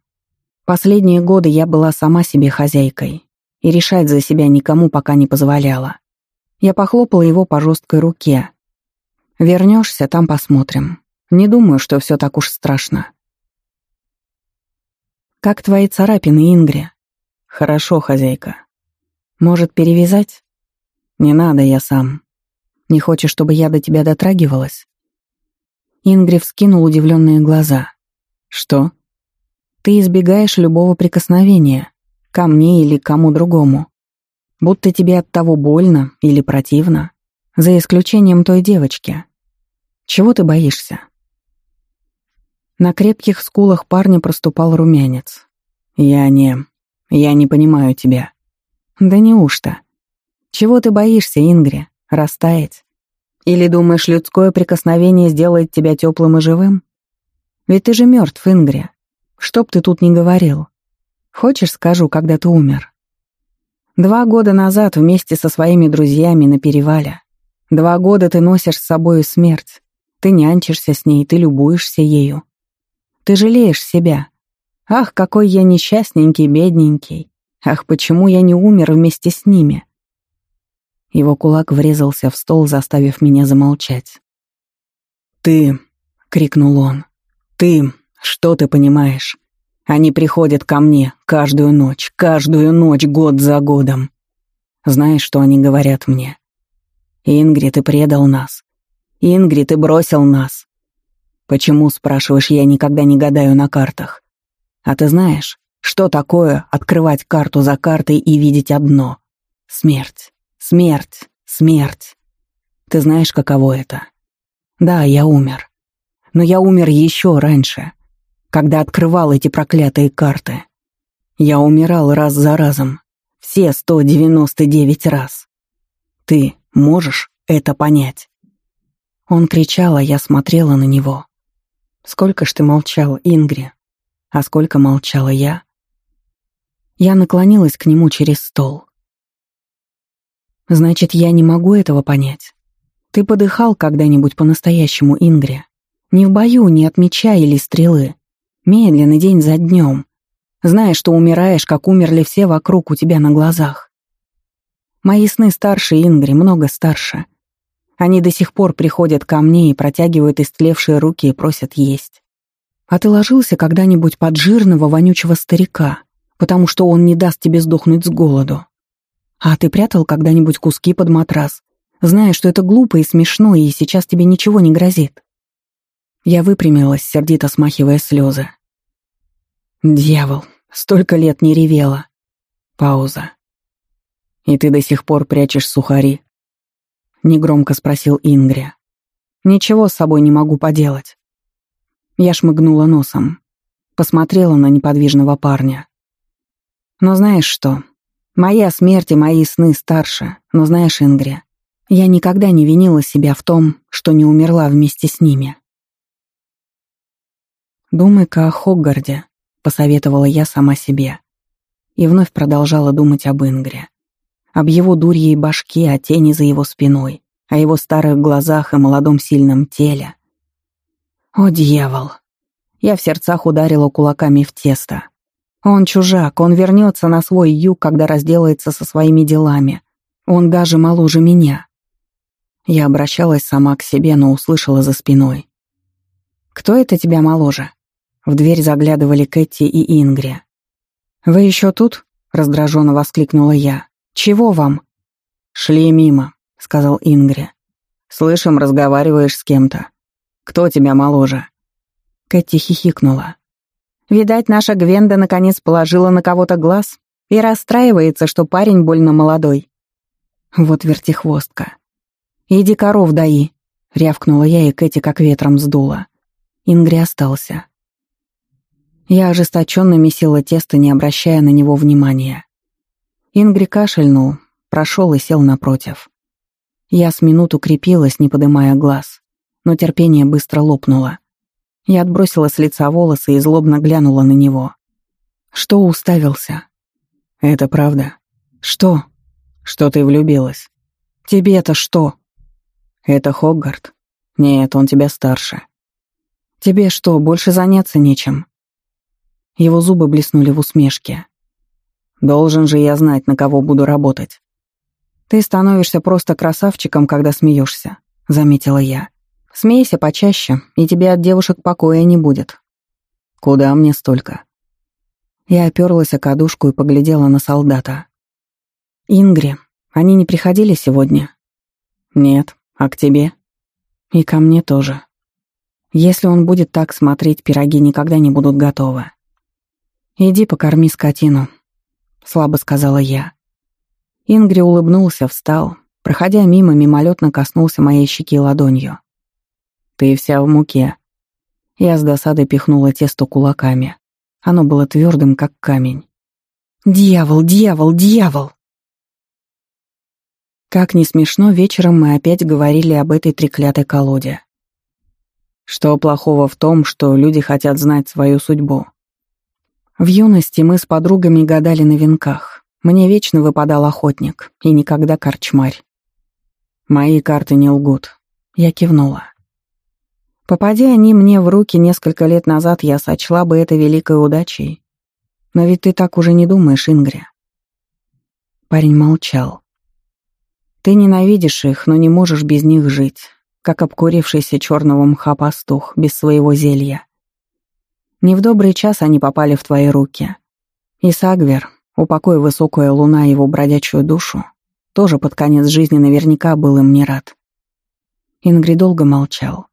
Последние годы я была сама себе хозяйкой и решать за себя никому пока не позволяла. Я похлопала его по жесткой руке. «Вернешься, там посмотрим. Не думаю, что все так уж страшно. «Как твои царапины, Ингри?» «Хорошо, хозяйка. Может, перевязать?» «Не надо, я сам. Не хочешь, чтобы я до тебя дотрагивалась?» Ингри вскинул удивленные глаза. «Что?» «Ты избегаешь любого прикосновения, ко мне или кому другому. Будто тебе от того больно или противно, за исключением той девочки. Чего ты боишься?» На крепких скулах парня проступал румянец. «Я не... я не понимаю тебя». «Да неужто? Чего ты боишься, Ингри? Растаять? Или думаешь, людское прикосновение сделает тебя теплым и живым? Ведь ты же мертв, Ингри. Что б ты тут ни говорил. Хочешь, скажу, когда ты умер? Два года назад вместе со своими друзьями на перевале. Два года ты носишь с собою смерть. Ты нянчишься с ней, ты любуешься ею. Ты жалеешь себя. Ах, какой я несчастненький, бедненький. Ах, почему я не умер вместе с ними? Его кулак врезался в стол, заставив меня замолчать. «Ты!» — крикнул он. «Ты! Что ты понимаешь? Они приходят ко мне каждую ночь, каждую ночь, год за годом. Знаешь, что они говорят мне? Ингри, ты предал нас. Ингри, ты бросил нас. Почему, спрашиваешь, я никогда не гадаю на картах? А ты знаешь, что такое открывать карту за картой и видеть одно? Смерть, смерть, смерть. Ты знаешь, каково это? Да, я умер. Но я умер еще раньше, когда открывал эти проклятые карты. Я умирал раз за разом, все 199 раз. Ты можешь это понять?» Он кричал, а я смотрела на него. «Сколько ж ты молчал, Ингри? А сколько молчала я?» Я наклонилась к нему через стол. «Значит, я не могу этого понять. Ты подыхал когда-нибудь по-настоящему, Ингри? Не в бою, не от меча или стрелы. Медленно, день за днем. Зная, что умираешь, как умерли все вокруг у тебя на глазах. Мои сны старше Ингри, много старше. Они до сих пор приходят ко мне и протягивают истлевшие руки и просят есть. А ты ложился когда-нибудь под жирного, вонючего старика, потому что он не даст тебе сдохнуть с голоду? А ты прятал когда-нибудь куски под матрас, зная, что это глупо и смешно, и сейчас тебе ничего не грозит? Я выпрямилась, сердито смахивая слезы. Дьявол, столько лет не ревела. Пауза. И ты до сих пор прячешь сухари? Негромко спросил Ингрия. Ничего с собой не могу поделать. Я шмыгнула носом. Посмотрела на неподвижного парня. Но знаешь что? Моя смерть и мои сны старше, но знаешь, Ингри, я никогда не винила себя в том, что не умерла вместе с ними. «Думай-ка о Хоггарде», — посоветовала я сама себе. И вновь продолжала думать об Ингре. Об его дурьей башке, о тени за его спиной, о его старых глазах и молодом сильном теле. О, дьявол! Я в сердцах ударила кулаками в тесто. Он чужак, он вернется на свой юг, когда разделается со своими делами. Он даже моложе меня. Я обращалась сама к себе, но услышала за спиной. «Кто это тебя моложе?» В дверь заглядывали Кэти и Ингри. «Вы еще тут?» — раздраженно воскликнула я. «Чего вам?» «Шли мимо», — сказал Ингри. «Слышим, разговариваешь с кем-то. Кто тебя моложе?» Кэти хихикнула. Видать, наша Гвенда наконец положила на кого-то глаз и расстраивается, что парень больно молодой. Вот вертихвостка. «Иди коров даи», — рявкнула я, и Кэти как ветром сдула. Ингри остался. Я ожесточенно месила тесто, не обращая на него внимания. Ингри кашельнул, прошел и сел напротив. Я с минуту крепилась, не подымая глаз, но терпение быстро лопнуло. Я отбросила с лица волосы и злобно глянула на него. Что уставился? Это правда. Что? Что ты влюбилась? Тебе это что? Это Хоггарт. Нет, он тебя старше. Тебе что, больше заняться нечем? Его зубы блеснули в усмешке. Должен же я знать, на кого буду работать. Ты становишься просто красавчиком, когда смеешься, заметила я. Смейся почаще, и тебе от девушек покоя не будет. Куда мне столько? Я оперлась о кадушку и поглядела на солдата. Ингри, они не приходили сегодня? Нет, а к тебе? И ко мне тоже. Если он будет так смотреть, пироги никогда не будут готовы. «Иди покорми скотину», — слабо сказала я. Ингри улыбнулся, встал, проходя мимо, мимолетно коснулся моей щеки ладонью. Ты вся в муке. Я с досадой пихнула тесто кулаками. Оно было твердым, как камень. «Дьявол, дьявол, дьявол!» Как не смешно, вечером мы опять говорили об этой треклятой колоде. Что плохого в том, что люди хотят знать свою судьбу? В юности мы с подругами гадали на венках. Мне вечно выпадал охотник, и никогда корчмарь. Мои карты не лгут. Я кивнула. Попади они мне в руки несколько лет назад, я сочла бы это великой удачей. Но ведь ты так уже не думаешь, Ингри. Парень молчал. Ты ненавидишь их, но не можешь без них жить, как обкурившийся черного мха пастух без своего зелья. Не в добрый час они попали в твои руки. И Сагвер, упокой высокая луна его бродячую душу, тоже под конец жизни наверняка был им не рад. Ингри долго молчал.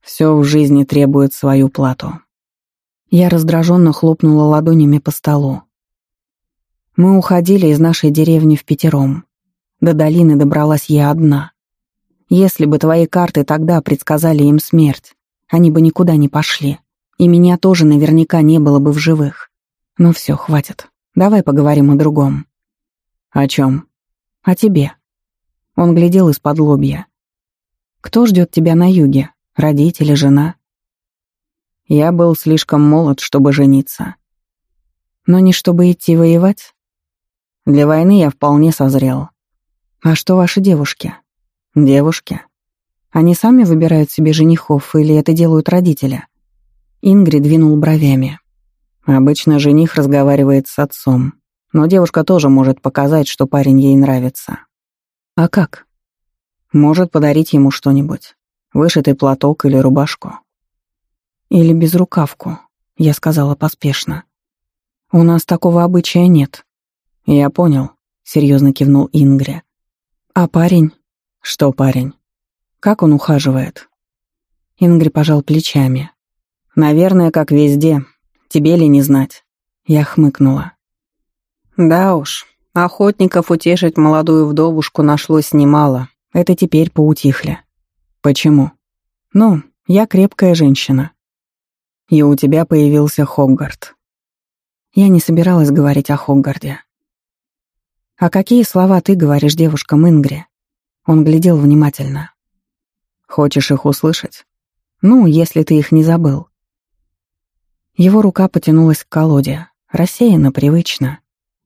Все в жизни требует свою плату. Я раздраженно хлопнула ладонями по столу. Мы уходили из нашей деревни в пятером. До долины добралась я одна. Если бы твои карты тогда предсказали им смерть, они бы никуда не пошли. И меня тоже наверняка не было бы в живых. Ну все, хватит. Давай поговорим о другом. О чем? О тебе. Он глядел из-под лобья. Кто ждет тебя на юге? Родители, жена? Я был слишком молод, чтобы жениться. Но не чтобы идти воевать? Для войны я вполне созрел. А что ваши девушки? Девушки. Они сами выбирают себе женихов или это делают родители? Ингрид двинул бровями. Обычно жених разговаривает с отцом, но девушка тоже может показать, что парень ей нравится. А как? Может подарить ему что-нибудь. Вышитый платок или рубашку. Или безрукавку, я сказала поспешно. У нас такого обычая нет. Я понял, серьезно кивнул Ингри. А парень? Что парень? Как он ухаживает? Ингри пожал плечами. Наверное, как везде. Тебе ли не знать? Я хмыкнула. Да уж, охотников утешить молодую вдовушку нашлось немало. Это теперь поутихли. Почему? Ну, я крепкая женщина. И у тебя появился Хоггарт. Я не собиралась говорить о Хоггарде. «А какие слова ты говоришь девушкам Ингри?» Он глядел внимательно. «Хочешь их услышать? Ну, если ты их не забыл». Его рука потянулась к колоде, рассеянно, привычно,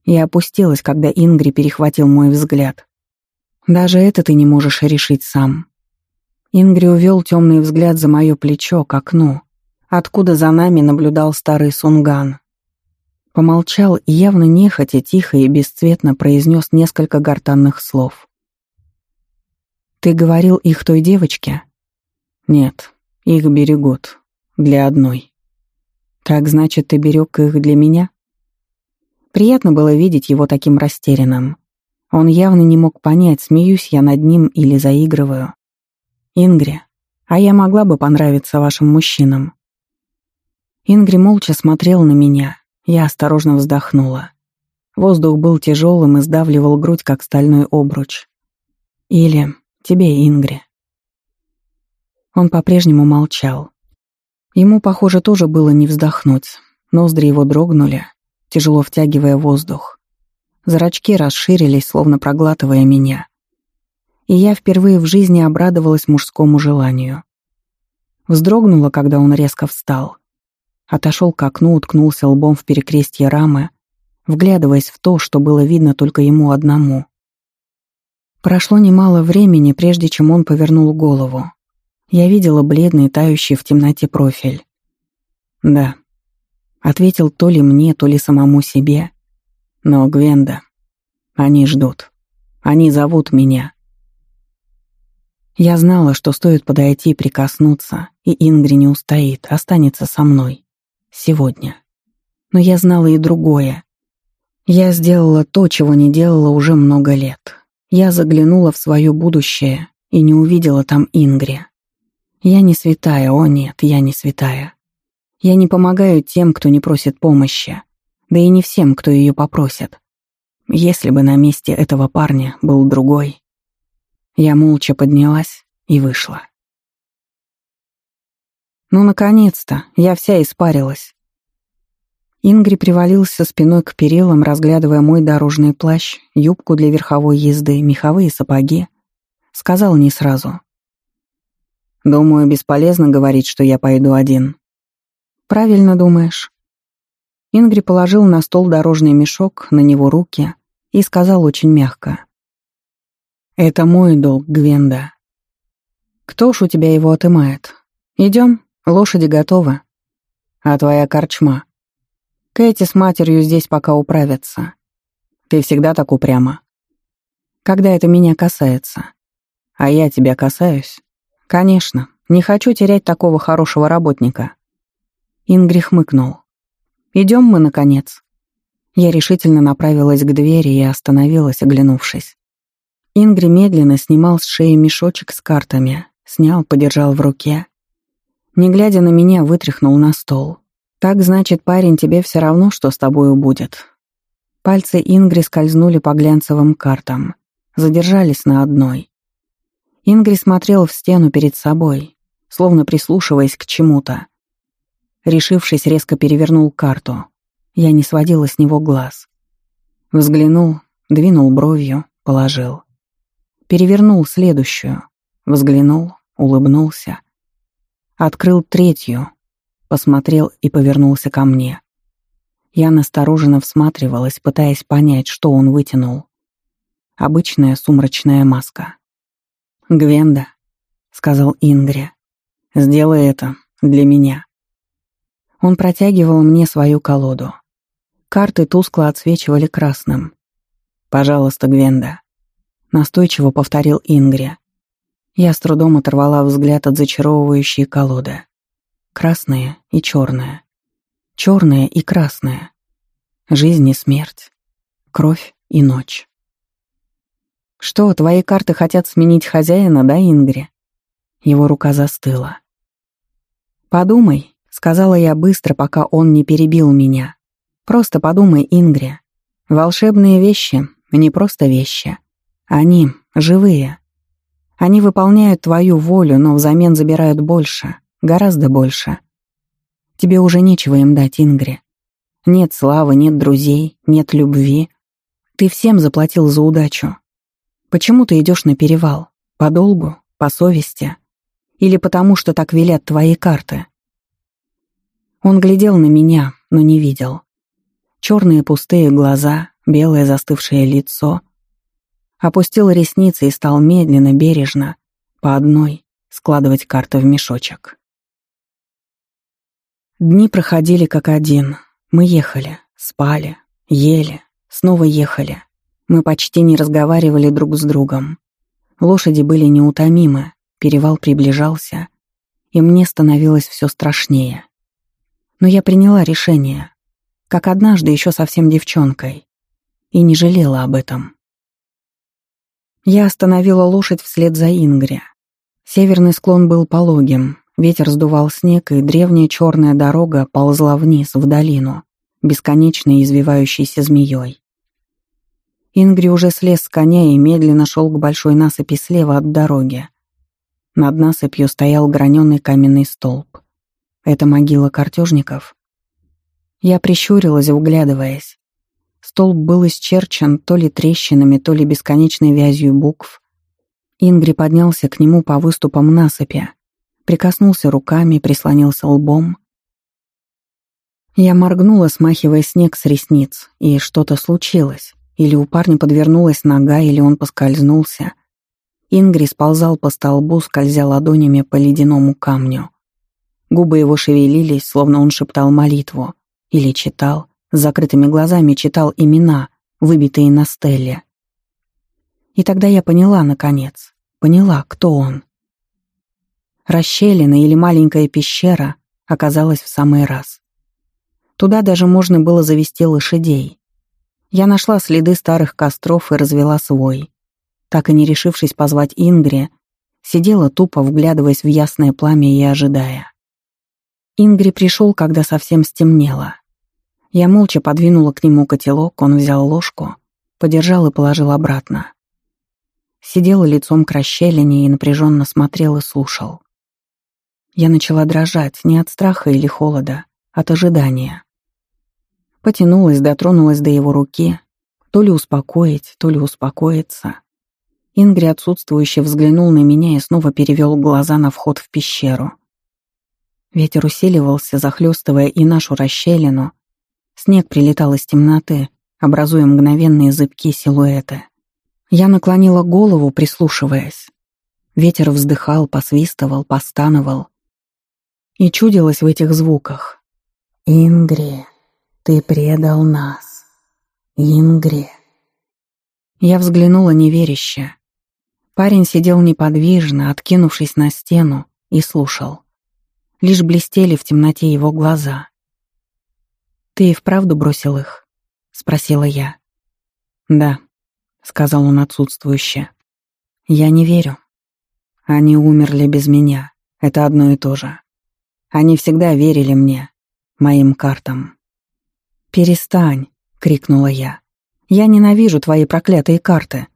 и опустилась, когда Ингри перехватил мой взгляд. «Даже это ты не можешь решить сам». Ингри увел темный взгляд за мое плечо к окну, откуда за нами наблюдал старый сунган. Помолчал и явно нехотя, тихо и бесцветно произнес несколько гортанных слов. «Ты говорил их той девочке?» «Нет, их берегут. Для одной». «Так значит, ты берег их для меня?» Приятно было видеть его таким растерянным. Он явно не мог понять, смеюсь я над ним или заигрываю. «Ингри, а я могла бы понравиться вашим мужчинам?» Ингри молча смотрел на меня. Я осторожно вздохнула. Воздух был тяжелым и сдавливал грудь, как стальной обруч. Или тебе, Ингри. Он по-прежнему молчал. Ему, похоже, тоже было не вздохнуть. Ноздри его дрогнули, тяжело втягивая воздух. Зрачки расширились, словно проглатывая меня. И я впервые в жизни обрадовалась мужскому желанию. Вздрогнула, когда он резко встал — Отошел к окну, уткнулся лбом в перекрестье рамы, вглядываясь в то, что было видно только ему одному. Прошло немало времени, прежде чем он повернул голову. Я видела бледный, тающий в темноте профиль. «Да», — ответил то ли мне, то ли самому себе. «Но, Гвенда, они ждут. Они зовут меня». Я знала, что стоит подойти и прикоснуться, и Ингри не устоит, останется со мной. Сегодня. Но я знала и другое. Я сделала то, чего не делала уже много лет. Я заглянула в свое будущее и не увидела там Ингри. Я не святая, о нет, я не святая. Я не помогаю тем, кто не просит помощи, да и не всем, кто ее попросит. Если бы на месте этого парня был другой. Я молча поднялась и вышла. Ну, наконец-то, я вся испарилась. Ингри привалился спиной к перилам, разглядывая мой дорожный плащ, юбку для верховой езды, меховые сапоги. Сказал не сразу. «Думаю, бесполезно говорить, что я пойду один». «Правильно думаешь». Ингри положил на стол дорожный мешок, на него руки и сказал очень мягко. «Это мой долг, Гвенда. Кто ж у тебя его отымает? Идем?» Лошади готовы. А твоя корчма? Кэти с матерью здесь пока управятся. Ты всегда так упряма. Когда это меня касается. А я тебя касаюсь. Конечно, не хочу терять такого хорошего работника. Ингри хмыкнул. Идем мы, наконец. Я решительно направилась к двери и остановилась, оглянувшись. Ингри медленно снимал с шеи мешочек с картами, снял, подержал в руке не глядя на меня, вытряхнул на стол. «Так, значит, парень, тебе все равно, что с тобою будет». Пальцы Ингри скользнули по глянцевым картам, задержались на одной. Ингри смотрел в стену перед собой, словно прислушиваясь к чему-то. Решившись, резко перевернул карту. Я не сводила с него глаз. Взглянул, двинул бровью, положил. Перевернул следующую. Взглянул, улыбнулся. Открыл третью, посмотрел и повернулся ко мне. Я настороженно всматривалась, пытаясь понять, что он вытянул. Обычная сумрачная маска. «Гвенда», — сказал Ингри, — «сделай это для меня». Он протягивал мне свою колоду. Карты тускло отсвечивали красным. «Пожалуйста, Гвенда», — настойчиво повторил Ингри. Я с трудом оторвала взгляд от зачаровывающей колоды. Красная и черная. Черная и красная. Жизнь и смерть. Кровь и ночь. «Что, твои карты хотят сменить хозяина, да, Ингри?» Его рука застыла. «Подумай, Сказала я быстро, пока он не перебил меня. Просто подумай, Ингри. Волшебные вещи — не просто вещи. Они живые. Они выполняют твою волю, но взамен забирают больше, гораздо больше. Тебе уже нечего им дать, Ингри. Нет славы, нет друзей, нет любви. Ты всем заплатил за удачу. Почему ты идешь на перевал? По долгу? По совести? Или потому, что так велят твои карты? Он глядел на меня, но не видел. Черные пустые глаза, белое застывшее лицо. Опустил ресницы и стал медленно, бережно, по одной, складывать карты в мешочек. Дни проходили как один. Мы ехали, спали, ели, снова ехали. Мы почти не разговаривали друг с другом. Лошади были неутомимы, перевал приближался, и мне становилось все страшнее. Но я приняла решение, как однажды еще совсем девчонкой, и не жалела об этом. Я остановила лошадь вслед за Ингри. Северный склон был пологим, ветер сдувал снег, и древняя черная дорога ползла вниз, в долину, бесконечной извивающейся змеей. Ингри уже слез с коня и медленно шел к большой насыпи слева от дороги. Над насыпью стоял граненый каменный столб. Это могила картежников? Я прищурилась, вглядываясь. Столб был исчерчен то ли трещинами, то ли бесконечной вязью букв. Ингри поднялся к нему по выступам насыпи, прикоснулся руками, прислонился лбом. Я моргнула, смахивая снег с ресниц, и что-то случилось. Или у парня подвернулась нога, или он поскользнулся. Ингри сползал по столбу, скользя ладонями по ледяному камню. Губы его шевелились, словно он шептал молитву. Или читал, с закрытыми глазами читал имена, выбитые на стелле. И тогда я поняла, наконец, поняла, кто он. Расщелина или маленькая пещера оказалась в самый раз. Туда даже можно было завести лошадей. Я нашла следы старых костров и развела свой. Так и не решившись позвать Ингри, сидела тупо, вглядываясь в ясное пламя и ожидая. Ингри пришел, когда совсем стемнело. Я молча подвинула к нему котелок, он взял ложку, подержал и положил обратно. Сидел лицом к расщелине и напряженно смотрел и слушал. Я начала дрожать не от страха или холода, от ожидания. Потянулась, дотронулась до его руки, то ли успокоить, то ли успокоиться. Ингри отсутствующе взглянул на меня и снова перевел глаза на вход в пещеру — Ветер усиливался, захлестывая и нашу расщелину. Снег прилетал из темноты, образуя мгновенные зыбкие силуэты. Я наклонила голову, прислушиваясь. Ветер вздыхал, посвистывал, постановал. И чудилось в этих звуках. «Ингри, ты предал нас. Ингри». Я взглянула неверяще. Парень сидел неподвижно, откинувшись на стену, и слушал. Лишь блестели в темноте его глаза. «Ты и вправду бросил их?» — спросила я. «Да», — сказал он отсутствующе. «Я не верю. Они умерли без меня. Это одно и то же. Они всегда верили мне, моим картам». «Перестань», — крикнула я. «Я ненавижу твои проклятые карты».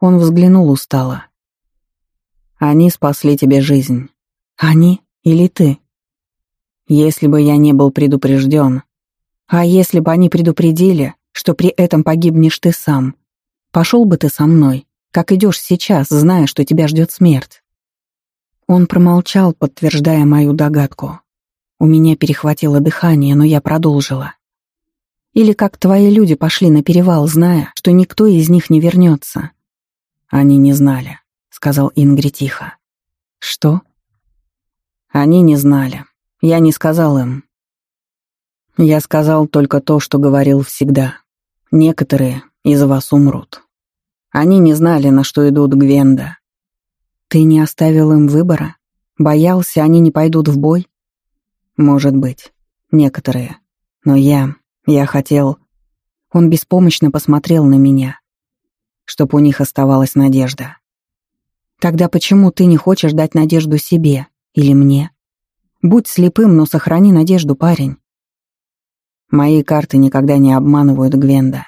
Он взглянул устало. Они спасли тебе жизнь. Они или ты? Если бы я не был предупрежден. А если бы они предупредили, что при этом погибнешь ты сам? Пошел бы ты со мной, как идешь сейчас, зная, что тебя ждет смерть. Он промолчал, подтверждая мою догадку. У меня перехватило дыхание, но я продолжила. Или как твои люди пошли на перевал, зная, что никто из них не вернется. Они не знали, сказал Ингри тихо. Что? Они не знали. Я не сказал им. Я сказал только то, что говорил всегда. Некоторые из вас умрут. Они не знали, на что идут Гвенда. Ты не оставил им выбора? Боялся, они не пойдут в бой? Может быть, некоторые. Но я... я хотел... Он беспомощно посмотрел на меня. Чтоб у них оставалась надежда. Тогда почему ты не хочешь дать надежду себе или мне? Будь слепым, но сохрани надежду, парень. Мои карты никогда не обманывают Гвенда.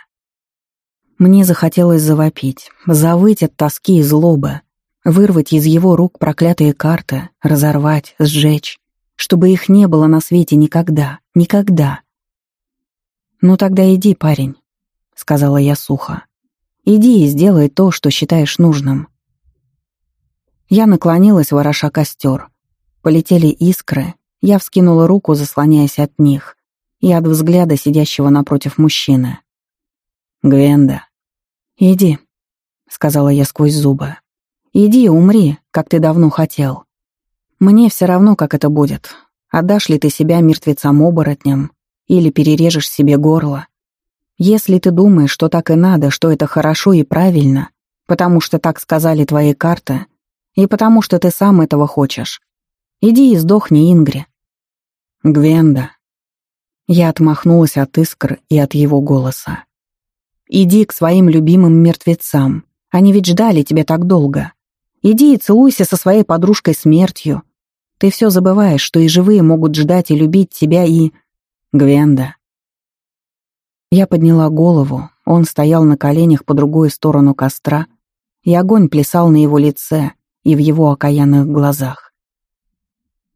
Мне захотелось завопить, завыть от тоски и злобы, вырвать из его рук проклятые карты, разорвать, сжечь, чтобы их не было на свете никогда, никогда. «Ну тогда иди, парень», — сказала я сухо. «Иди и сделай то, что считаешь нужным». Я наклонилась, вороша костер. Полетели искры, я вскинула руку, заслоняясь от них, и от взгляда сидящего напротив мужчины. «Гвенда». «Иди», — сказала я сквозь зубы. «Иди умри, как ты давно хотел. Мне все равно, как это будет. Отдашь ли ты себя мертвецам-оборотням или перережешь себе горло. Если ты думаешь, что так и надо, что это хорошо и правильно, потому что так сказали твои карты, и потому что ты сам этого хочешь, иди и сдохни, Ингри». «Гвенда». Я отмахнулась от искр и от его голоса. «Иди к своим любимым мертвецам. Они ведь ждали тебя так долго. Иди и целуйся со своей подружкой смертью. Ты все забываешь, что и живые могут ждать и любить тебя и... Гвенда. Я подняла голову, он стоял на коленях по другую сторону костра, и огонь плясал на его лице и в его окаянных глазах.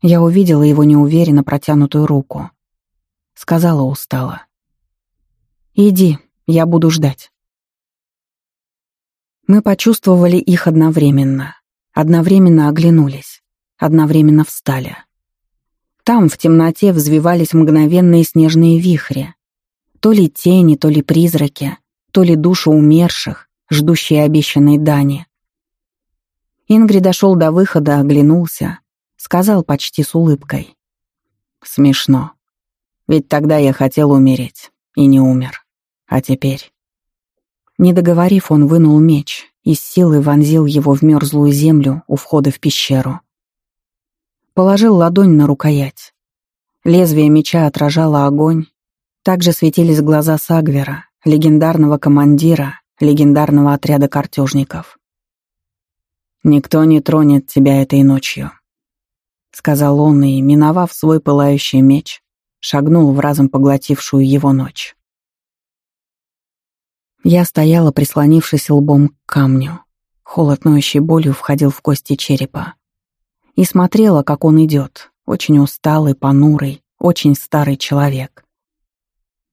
Я увидела его неуверенно протянутую руку. Сказала устало. «Иди, я буду ждать». Мы почувствовали их одновременно. Одновременно оглянулись. Одновременно встали. Там, в темноте, взвивались мгновенные снежные вихри. То ли тени, то ли призраки, то ли души умерших, ждущие обещанной дани. Ингри дошел до выхода, оглянулся, сказал почти с улыбкой. «Смешно. Ведь тогда я хотел умереть и не умер. А теперь...» Не договорив, он вынул меч и с силой вонзил его в мерзлую землю у входа в пещеру. Положил ладонь на рукоять. Лезвие меча отражало огонь. Также светились глаза Сагвера, легендарного командира, легендарного отряда картежников. «Никто не тронет тебя этой ночью», — сказал он и, миновав свой пылающий меч, шагнул в разом поглотившую его ночь. Я стояла, прислонившись лбом к камню. Холод ноющей болью входил в кости черепа. И смотрела, как он идет, очень усталый, понурый, очень старый человек.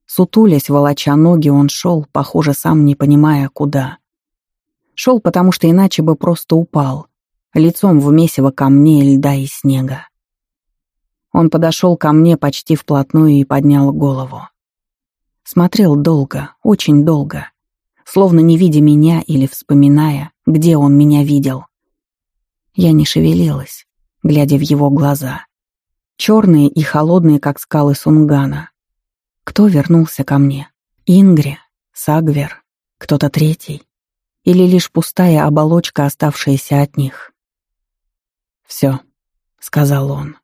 Сутулясь, волоча ноги, он шел, похоже, сам не понимая, куда. Шел, потому что иначе бы просто упал, лицом в месиво камней, льда и снега. Он подошел ко мне почти вплотную и поднял голову. Смотрел долго, очень долго словно не видя меня или вспоминая, где он меня видел. Я не шевелилась, глядя в его глаза. Черные и холодные, как скалы Сунгана. Кто вернулся ко мне? Ингри? Сагвер? Кто-то третий? Или лишь пустая оболочка, оставшаяся от них? «Все», — сказал он.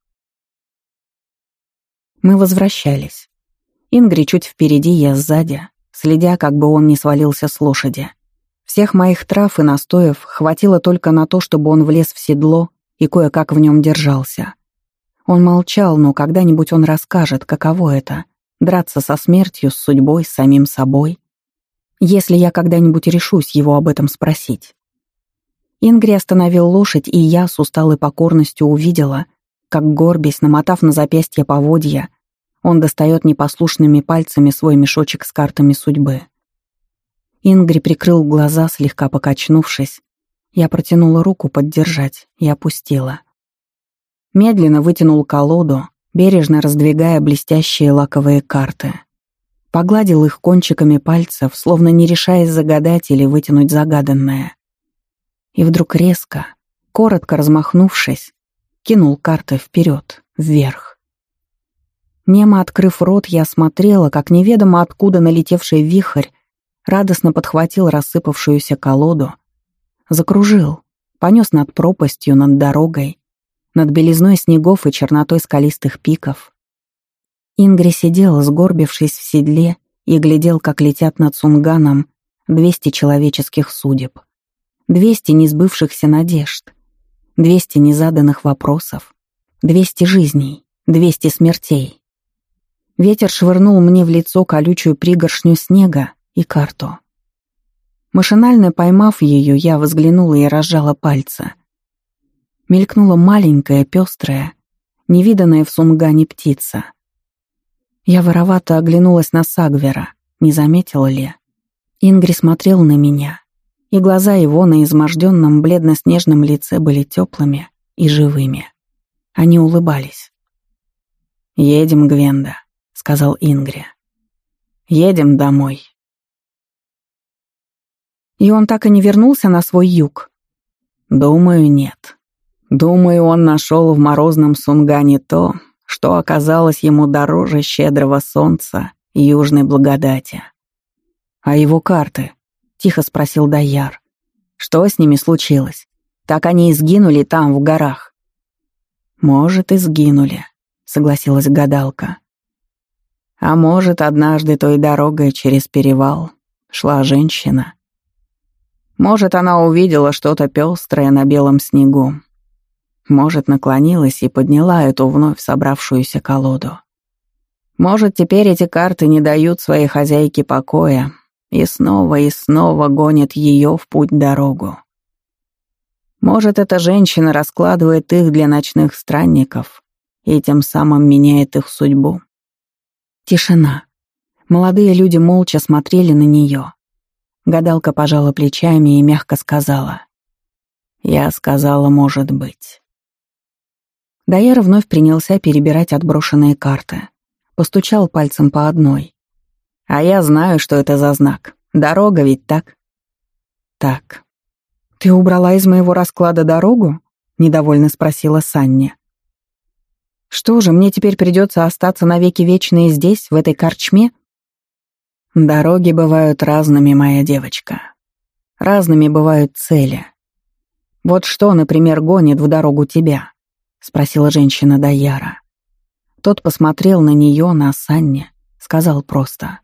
Мы возвращались. Ингри чуть впереди, я сзади, следя, как бы он не свалился с лошади. Всех моих трав и настоев хватило только на то, чтобы он влез в седло и кое-как в нем держался. Он молчал, но когда-нибудь он расскажет, каково это — драться со смертью, с судьбой, с самим собой. Если я когда-нибудь решусь его об этом спросить. Ингри остановил лошадь, и я с усталой покорностью увидела, как горбись, намотав на запястье поводья, он достает непослушными пальцами свой мешочек с картами судьбы. Ингри прикрыл глаза, слегка покачнувшись. Я протянула руку поддержать и опустила. Медленно вытянул колоду, бережно раздвигая блестящие лаковые карты. Погладил их кончиками пальцев, словно не решаясь загадать или вытянуть загаданное. И вдруг резко, коротко размахнувшись, кинул карты вперед, вверх. Немо открыв рот, я смотрела, как неведомо откуда налетевший вихрь радостно подхватил рассыпавшуюся колоду, закружил, понес над пропастью, над дорогой, над белизной снегов и чернотой скалистых пиков. Ингри сидел, сгорбившись в седле, и глядел, как летят над Сунганом двести человеческих судеб. Двести несбывшихся надежд, двести незаданных вопросов, двести жизней, двести смертей. Ветер швырнул мне в лицо колючую пригоршню снега и карту. Машинально поймав ее, я взглянула и разжала пальцы. Мелькнула маленькая, пестрая, невиданная в Сунгане птица. Я воровато оглянулась на Сагвера, не заметила ли. Ингри смотрел на меня, и глаза его на изможденном бледно-снежном лице были теплыми и живыми. Они улыбались. «Едем, Гвенда», — сказал Ингри. «Едем домой». И он так и не вернулся на свой юг? Думаю, нет. Думаю, он нашел в морозном Сунгане то, что оказалось ему дороже щедрого солнца и южной благодати. «А его карты?» — тихо спросил Даяр. «Что с ними случилось? Так они и сгинули там, в горах». «Может, и сгинули», — согласилась гадалка. «А может, однажды той дорогой через перевал шла женщина. Может, она увидела что-то пестрое на белом снегу. Может, наклонилась и подняла эту вновь собравшуюся колоду. Может, теперь эти карты не дают своей хозяйке покоя и снова и снова гонят ее в путь-дорогу. Может, эта женщина раскладывает их для ночных странников и тем самым меняет их судьбу. Тишина. Молодые люди молча смотрели на нее. Гадалка пожала плечами и мягко сказала. «Я сказала, может быть». Дайер вновь принялся перебирать отброшенные карты. Постучал пальцем по одной. «А я знаю, что это за знак. Дорога ведь так?» «Так. Ты убрала из моего расклада дорогу?» — недовольно спросила Санни. «Что же, мне теперь придется остаться навеки вечные здесь, в этой корчме?» «Дороги бывают разными, моя девочка. Разными бывают цели. Вот что, например, гонит в дорогу тебя?» — спросила женщина Даяра. Тот посмотрел на нее, на Санне, сказал просто.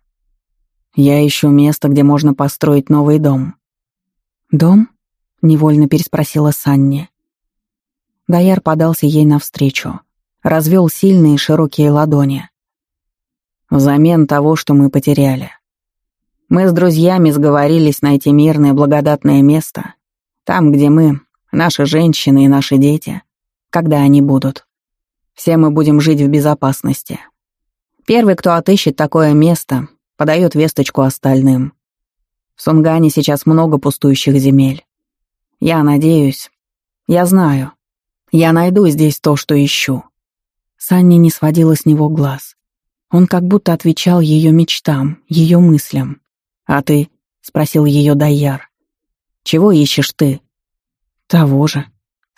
«Я ищу место, где можно построить новый дом». «Дом?» — невольно переспросила Санне. Даяр подался ей навстречу, развел сильные широкие ладони. «Взамен того, что мы потеряли. Мы с друзьями сговорились найти мирное благодатное место, там, где мы, наши женщины и наши дети — когда они будут. Все мы будем жить в безопасности. Первый, кто отыщет такое место, подает весточку остальным. В Сунгане сейчас много пустующих земель. Я надеюсь, я знаю, я найду здесь то, что ищу». Санни не сводила с него глаз. Он как будто отвечал ее мечтам, ее мыслям. «А ты?» — спросил ее Дайяр. «Чего ищешь ты?» «Того же»,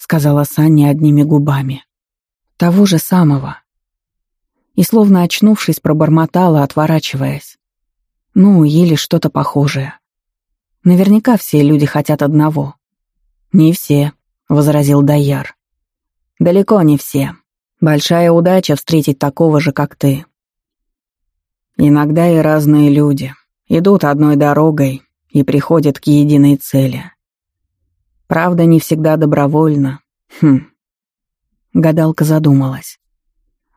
сказала Саня одними губами. Того же самого. И словно очнувшись, пробормотала, отворачиваясь. Ну, или что-то похожее. Наверняка все люди хотят одного. «Не все», — возразил Даяр. «Далеко не все. Большая удача встретить такого же, как ты. Иногда и разные люди идут одной дорогой и приходят к единой цели. Правда, не всегда добровольно. Хм. Гадалка задумалась.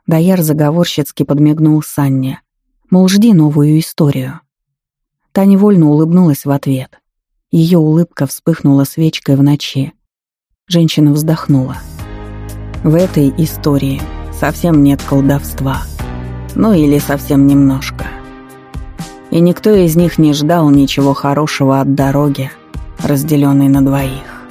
Даяр заговорщицки подмигнул Санне. Мол, жди новую историю. Та невольно улыбнулась в ответ. Ее улыбка вспыхнула свечкой в ночи. Женщина вздохнула. В этой истории совсем нет колдовства. Ну или совсем немножко. И никто из них не ждал ничего хорошего от дороги, разделенной на двоих.